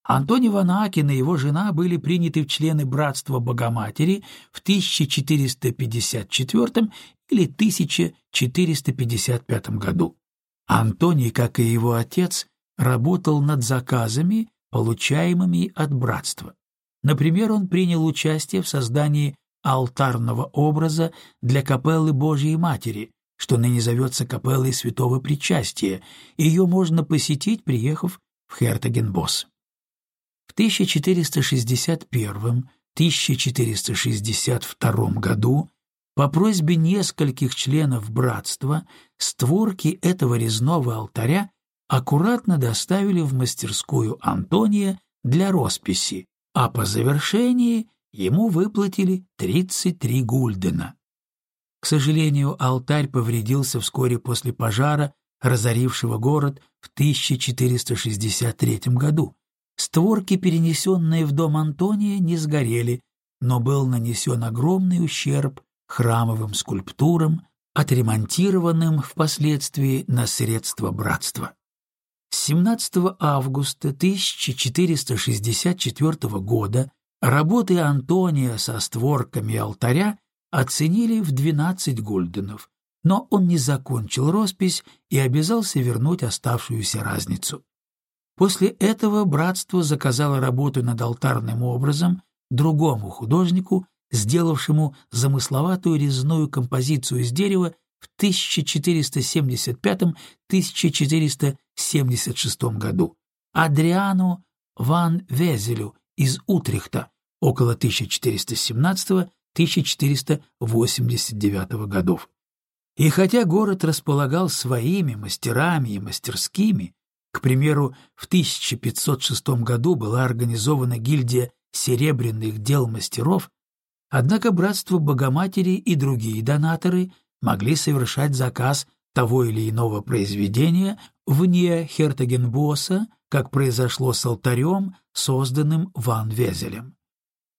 Антоний Ванакин и его жена были приняты в члены Братства Богоматери в 1454 или 1455 году. Антоний, как и его отец, работал над заказами, получаемыми от братства. Например, он принял участие в создании алтарного образа для капеллы Божьей Матери, что ныне зовется капеллой Святого Причастия, и ее можно посетить, приехав в Хертагенбосс. В 1461-1462 году по просьбе нескольких членов братства створки этого резного алтаря аккуратно доставили в мастерскую Антония для росписи, а по завершении ему выплатили 33 гульдена. К сожалению, алтарь повредился вскоре после пожара, разорившего город в 1463 году. Створки, перенесенные в дом Антония, не сгорели, но был нанесен огромный ущерб храмовым скульптурам, отремонтированным впоследствии на средства братства. 17 августа 1464 года Работы Антония со створками алтаря оценили в 12 гульденов, но он не закончил роспись и обязался вернуть оставшуюся разницу. После этого братство заказало работу над алтарным образом другому художнику, сделавшему замысловатую резную композицию из дерева в 1475-1476 году, Адриану ван Везелю из Утрехта около 1417-1489 годов. И хотя город располагал своими мастерами и мастерскими, к примеру, в 1506 году была организована гильдия серебряных дел мастеров, однако Братство Богоматери и другие донаторы могли совершать заказ того или иного произведения вне Хертагенбосса, как произошло с алтарем, созданным Ван Везелем.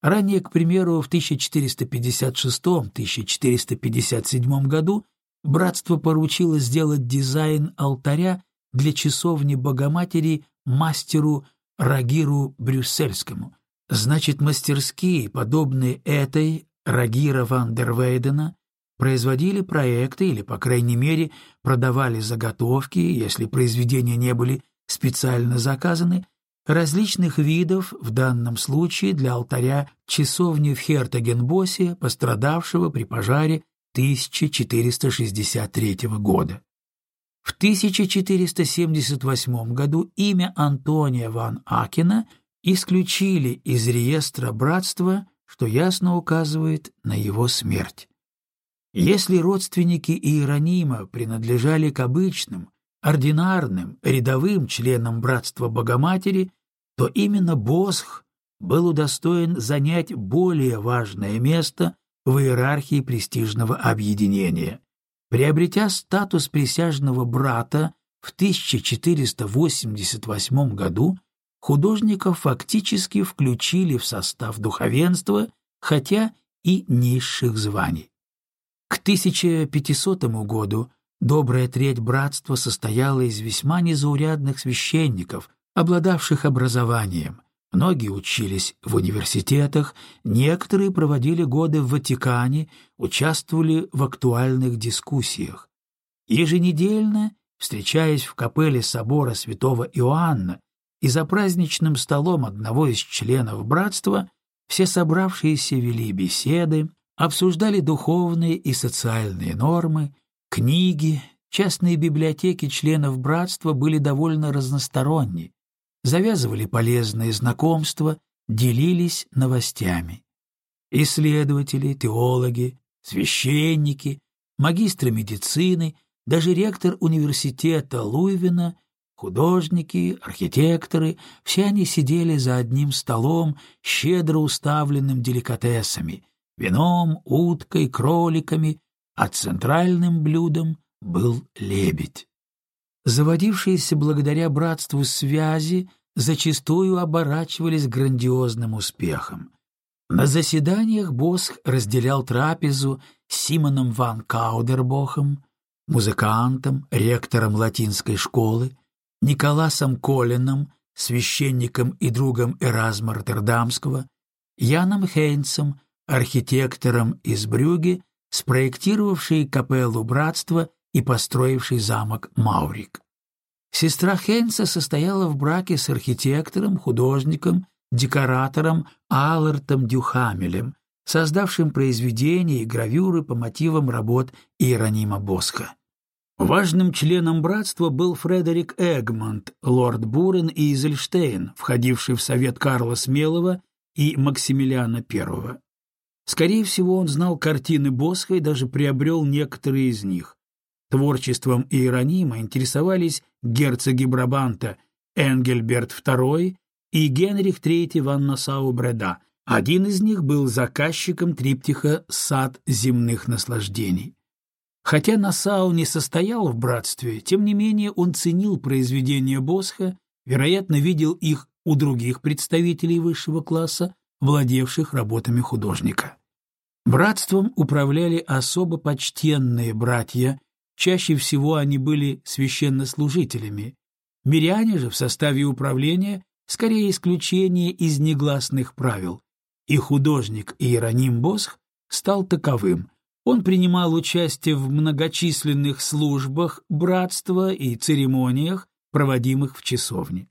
Ранее, к примеру, в 1456-1457 году братство поручило сделать дизайн алтаря для часовни Богоматери мастеру Рагиру Брюссельскому. Значит, мастерские, подобные этой, Рагира ван дер Вейдена, производили проекты или, по крайней мере, продавали заготовки, если произведения не были специально заказаны, различных видов, в данном случае для алтаря часовни в Хертагенбосе, пострадавшего при пожаре 1463 года. В 1478 году имя Антония ван Акина исключили из реестра братства, что ясно указывает на его смерть. Если родственники Иеронима принадлежали к обычным, ординарным, рядовым членам братства Богоматери, то именно Босх был удостоен занять более важное место в иерархии престижного объединения. Приобретя статус присяжного брата в 1488 году, художников фактически включили в состав духовенства, хотя и низших званий. К 1500 году добрая треть братства состояла из весьма незаурядных священников, обладавших образованием. Многие учились в университетах, некоторые проводили годы в Ватикане, участвовали в актуальных дискуссиях. Еженедельно, встречаясь в капелле собора святого Иоанна и за праздничным столом одного из членов братства, все собравшиеся вели беседы, обсуждали духовные и социальные нормы, книги, частные библиотеки членов братства были довольно разносторонни, завязывали полезные знакомства, делились новостями. Исследователи, теологи, священники, магистры медицины, даже ректор университета Луйвина, художники, архитекторы — все они сидели за одним столом, щедро уставленным деликатесами — вином, уткой, кроликами, а центральным блюдом был лебедь заводившиеся благодаря братству связи, зачастую оборачивались грандиозным успехом. На заседаниях Босх разделял трапезу с Симоном ван Каудербохом, музыкантом, ректором латинской школы, Николасом Колином, священником и другом Эразма Роттердамского, Яном Хейнцем, архитектором из Брюги, спроектировавший капеллу братства и построивший замок Маурик. Сестра Хейнса состояла в браке с архитектором, художником, декоратором Аллартом Дюхамелем, создавшим произведения и гравюры по мотивам работ Иеронима Босха. Важным членом братства был Фредерик Эгмонт, лорд Бурен и Изельштейн, входивший в совет Карла Смелого и Максимилиана I. Скорее всего, он знал картины Босха и даже приобрел некоторые из них. Творчеством Иеронима интересовались герцоги Брабанта Энгельберт II и Генрих III ван Нассау-Бреда. Один из них был заказчиком триптиха «Сад земных наслаждений». Хотя Насау не состоял в братстве, тем не менее он ценил произведения Босха, вероятно, видел их у других представителей высшего класса, владевших работами художника. Братством управляли особо почтенные братья Чаще всего они были священнослужителями. Миряне же в составе управления скорее исключение из негласных правил, и художник Иероним Босх стал таковым. Он принимал участие в многочисленных службах братства и церемониях, проводимых в часовне.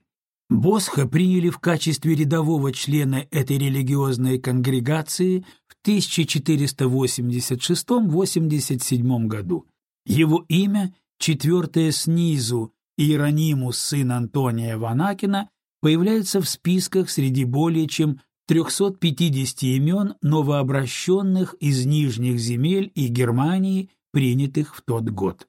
Босха приняли в качестве рядового члена этой религиозной конгрегации в 1486-87 году. Его имя, четвертое снизу, Иеронимус, сын Антония Ванакина, появляется в списках среди более чем 350 имен новообращенных из Нижних земель и Германии, принятых в тот год.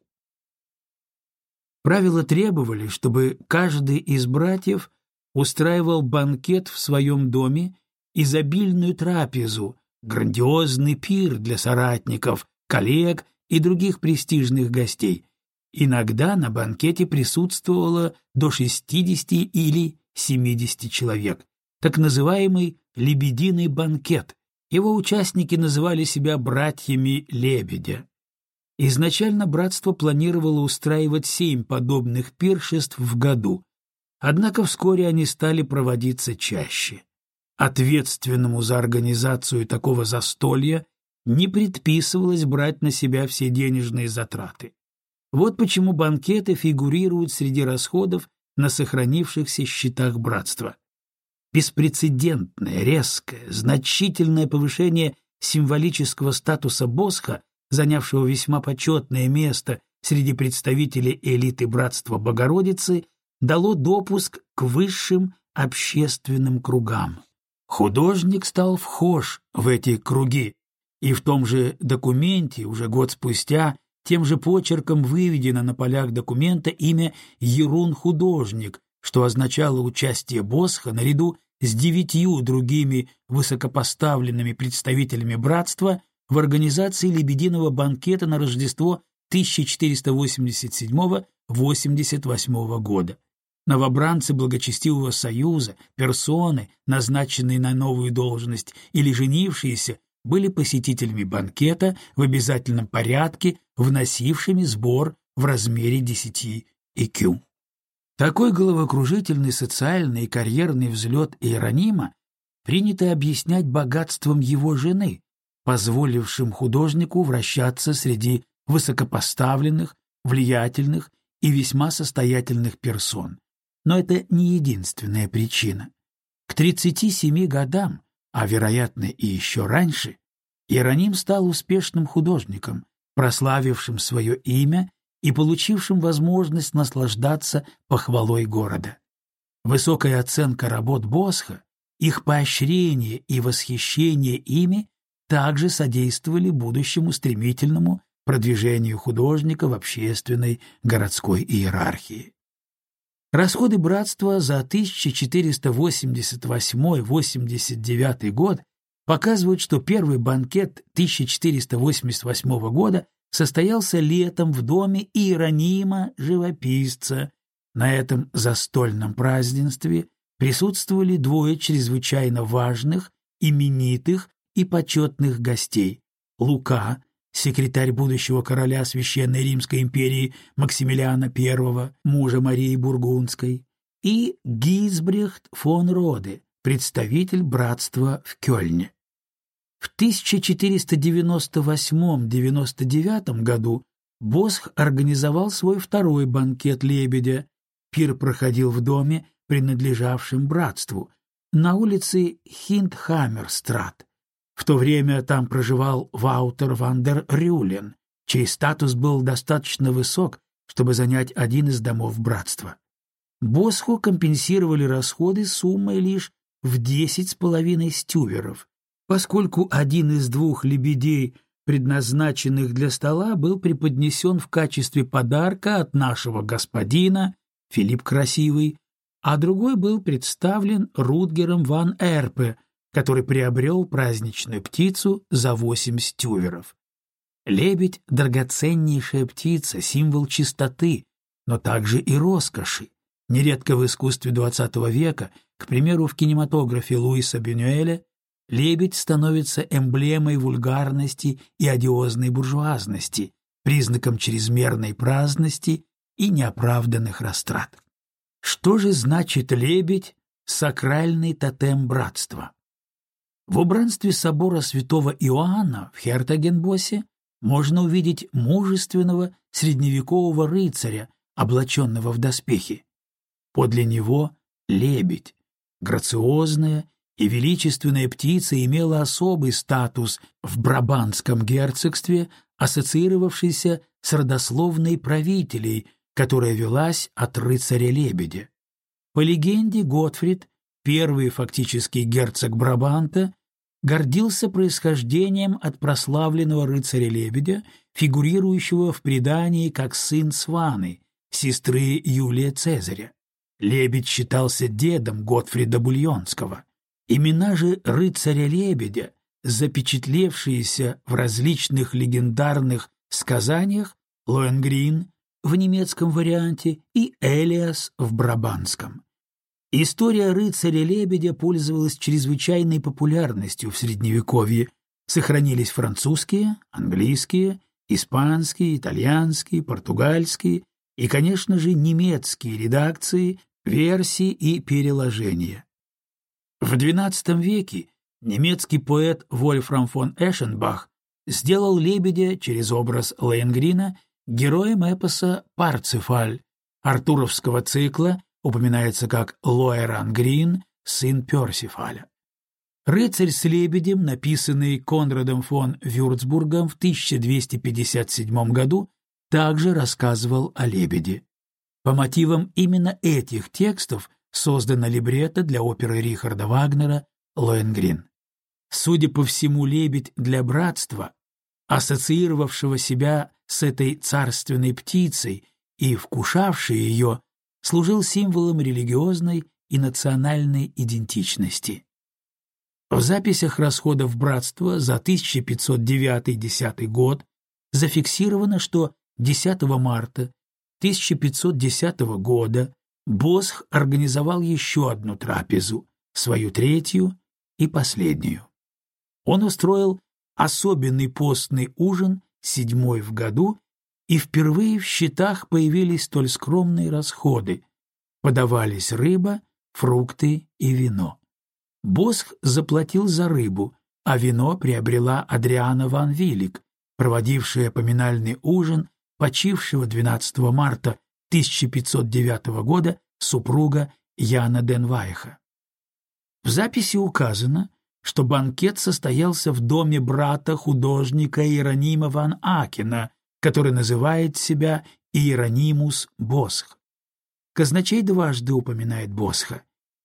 Правила требовали, чтобы каждый из братьев устраивал банкет в своем доме, изобильную трапезу, грандиозный пир для соратников, коллег и других престижных гостей. Иногда на банкете присутствовало до 60 или 70 человек, так называемый «лебединый банкет». Его участники называли себя «братьями лебедя». Изначально братство планировало устраивать семь подобных пиршеств в году, однако вскоре они стали проводиться чаще. Ответственному за организацию такого застолья не предписывалось брать на себя все денежные затраты. Вот почему банкеты фигурируют среди расходов, на сохранившихся счетах братства. Беспрецедентное, резкое, значительное повышение символического статуса Босха, занявшего весьма почетное место среди представителей элиты Братства Богородицы, дало допуск к высшим общественным кругам. Художник стал вхож в эти круги, и в том же документе, уже год спустя, тем же почерком выведено на полях документа имя Ерун-художник, что означало участие Босха наряду с девятью другими высокопоставленными представителями братства в организации лебединого банкета на Рождество 1487-88 года. Новобранцы благочестивого союза, персоны, назначенные на новую должность или женившиеся, были посетителями банкета в обязательном порядке, вносившими сбор в размере 10 икю. Такой головокружительный социальный и карьерный взлет Иеронима принято объяснять богатством его жены, позволившим художнику вращаться среди высокопоставленных, влиятельных и весьма состоятельных персон. Но это не единственная причина. К 37 годам, а, вероятно, и еще раньше, Иероним стал успешным художником, прославившим свое имя и получившим возможность наслаждаться похвалой города. Высокая оценка работ Босха, их поощрение и восхищение ими также содействовали будущему стремительному продвижению художника в общественной городской иерархии. Расходы братства за 1488-89 год показывают, что первый банкет 1488 года состоялся летом в доме Иеронима Живописца. На этом застольном празднестве присутствовали двое чрезвычайно важных, именитых и почетных гостей — Лука, секретарь будущего короля Священной Римской империи Максимилиана I, мужа Марии Бургундской, и Гизбрехт фон Роде, представитель братства в Кёльне. В 1498-99 году Босх организовал свой второй банкет лебедя. Пир проходил в доме, принадлежавшем братству, на улице Хиндхаммерстрат. В то время там проживал Ваутер ван дер Рюлен, чей статус был достаточно высок, чтобы занять один из домов братства. Босху компенсировали расходы суммой лишь в десять с половиной стюверов, поскольку один из двух лебедей, предназначенных для стола, был преподнесен в качестве подарка от нашего господина, Филипп Красивый, а другой был представлен Рутгером ван Эрпе, который приобрел праздничную птицу за восемь стюверов. Лебедь — драгоценнейшая птица, символ чистоты, но также и роскоши. Нередко в искусстве XX века, к примеру, в кинематографе Луиса Бюнюэля, лебедь становится эмблемой вульгарности и одиозной буржуазности, признаком чрезмерной праздности и неоправданных растрат. Что же значит лебедь — сакральный тотем братства? В убранстве собора святого Иоанна в Хертагенбосе можно увидеть мужественного средневекового рыцаря, облаченного в доспехи. Подле него — лебедь, грациозная и величественная птица имела особый статус в Брабантском герцогстве, ассоциировавшийся с родословной правителей, которая велась от рыцаря-лебедя. По легенде, Готфрид, первый фактический герцог Брабанта, гордился происхождением от прославленного рыцаря-лебедя, фигурирующего в предании как сын Сваны, сестры Юлия Цезаря. Лебедь считался дедом Готфрида Бульонского. Имена же рыцаря-лебедя, запечатлевшиеся в различных легендарных сказаниях Лоенгрин в немецком варианте и Элиас в брабанском. История рыцаря-лебедя пользовалась чрезвычайной популярностью в Средневековье. Сохранились французские, английские, испанские, итальянские, португальские и, конечно же, немецкие редакции, версии и переложения. В XII веке немецкий поэт Вольфрам фон Эшенбах сделал лебедя через образ Лейнгрина героем эпоса «Парцефаль» артуровского цикла упоминается как Лоэран Грин, сын Персифаля. «Рыцарь с лебедем», написанный Конрадом фон Вюрцбургом в 1257 году, также рассказывал о лебеде. По мотивам именно этих текстов создана либретто для оперы Рихарда Вагнера «Лоенгрин». Судя по всему, лебедь для братства, ассоциировавшего себя с этой царственной птицей и вкушавший ее, служил символом религиозной и национальной идентичности. В записях расходов братства за 1509-10 год зафиксировано, что 10 марта 1510 года Босх организовал еще одну трапезу, свою третью и последнюю. Он устроил особенный постный ужин, седьмой в году, и впервые в счетах появились столь скромные расходы. Подавались рыба, фрукты и вино. Босх заплатил за рыбу, а вино приобрела Адриана ван Вилик, проводившая поминальный ужин почившего 12 марта 1509 года супруга Яна Денвайха. В записи указано, что банкет состоялся в доме брата художника Иеронима ван Акина, который называет себя Иеронимус Босх. Казначей дважды упоминает Босха,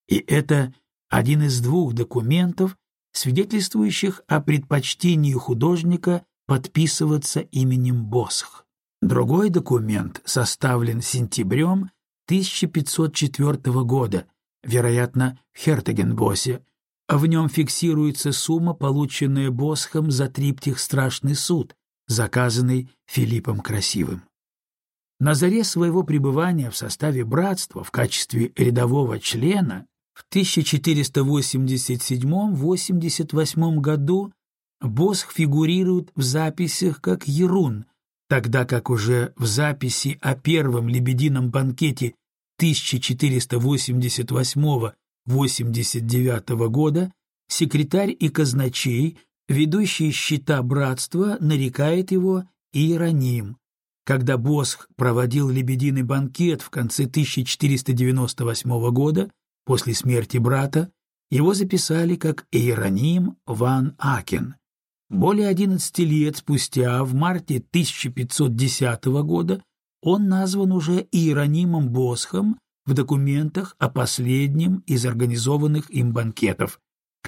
и это один из двух документов, свидетельствующих о предпочтении художника подписываться именем Босх. Другой документ составлен сентябрем 1504 года, вероятно, в Хертегенбосе. В нем фиксируется сумма, полученная Босхом за триптих «Страшный суд», заказанный Филиппом Красивым. На заре своего пребывания в составе братства в качестве рядового члена в 1487-88 году Босх фигурирует в записях как Ерун, тогда как уже в записи о первом лебедином банкете 1488-89 года секретарь и казначей, ведущий счета братства, нарекает его Иероним. Когда Босх проводил лебединый банкет в конце 1498 года, после смерти брата, его записали как Иероним ван Акен. Более 11 лет спустя, в марте 1510 года, он назван уже Иеронимом Босхом в документах о последнем из организованных им банкетов.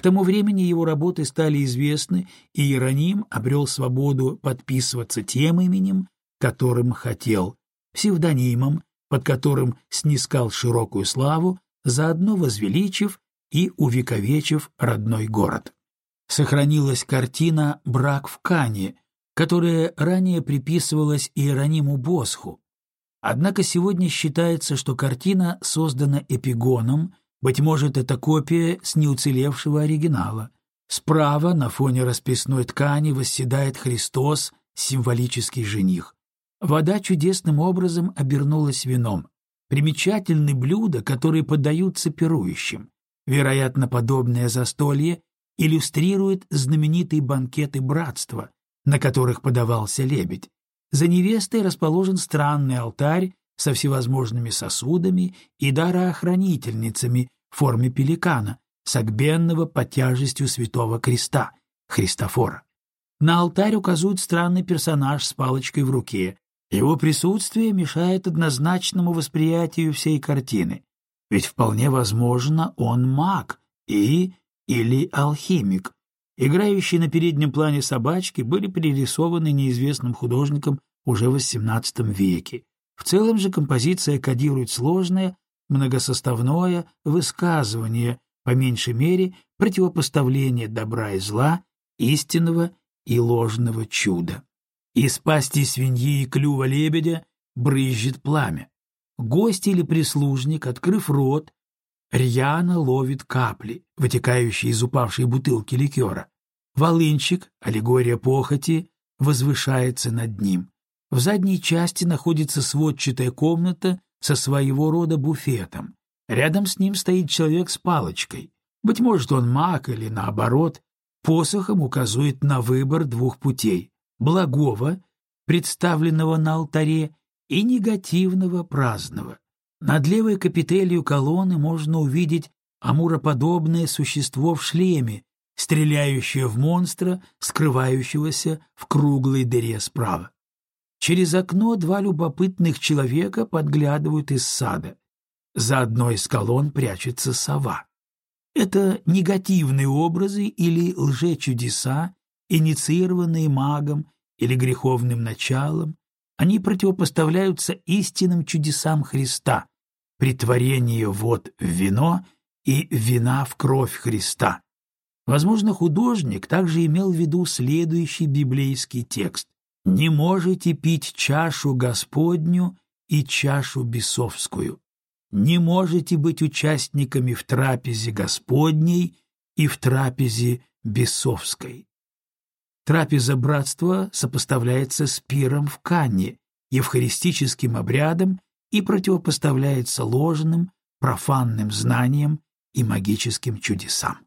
Тому времени его работы стали известны, и Иероним обрел свободу подписываться тем именем, которым хотел, псевдонимом, под которым снискал широкую славу, заодно возвеличив и увековечив родной город сохранилась картина «Брак в Кане», которая ранее приписывалась Иерониму Босху. Однако сегодня считается, что картина создана эпигоном, быть может, это копия с неуцелевшего оригинала. Справа, на фоне расписной ткани, восседает Христос, символический жених. Вода чудесным образом обернулась вином. Примечательны блюда, которые подаются пирующим. Вероятно, подобное застолье иллюстрирует знаменитые банкеты братства, на которых подавался лебедь. За невестой расположен странный алтарь со всевозможными сосудами и дароохранительницами в форме пеликана, согбенного под тяжестью святого креста, Христофора. На алтарь указывает странный персонаж с палочкой в руке. Его присутствие мешает однозначному восприятию всей картины, ведь вполне возможно он маг и или алхимик. Играющие на переднем плане собачки были пририсованы неизвестным художником уже в XVIII веке. В целом же композиция кодирует сложное, многосоставное высказывание, по меньшей мере, противопоставление добра и зла, истинного и ложного чуда. Из пасти свиньи и клюва лебедя брызжет пламя. Гость или прислужник, открыв рот, рьяно ловит капли, вытекающие из упавшей бутылки ликера. Волынчик, аллегория похоти, возвышается над ним. В задней части находится сводчатая комната со своего рода буфетом. Рядом с ним стоит человек с палочкой. Быть может, он маг или, наоборот, посохом указывает на выбор двух путей — благого, представленного на алтаре, и негативного праздного. Над левой капителью колонны можно увидеть амуроподобное существо в шлеме, стреляющее в монстра, скрывающегося в круглой дыре справа. Через окно два любопытных человека подглядывают из сада. За одной из колонн прячется сова. Это негативные образы или лжечудеса, инициированные магом или греховным началом, они противопоставляются истинным чудесам Христа, притворение вод в вино и вина в кровь Христа. Возможно, художник также имел в виду следующий библейский текст «Не можете пить чашу Господню и чашу бесовскую. Не можете быть участниками в трапезе Господней и в трапезе бесовской». Трапеза братства сопоставляется с пиром в Канне, евхаристическим обрядом и противопоставляется ложным, профанным знаниям и магическим чудесам.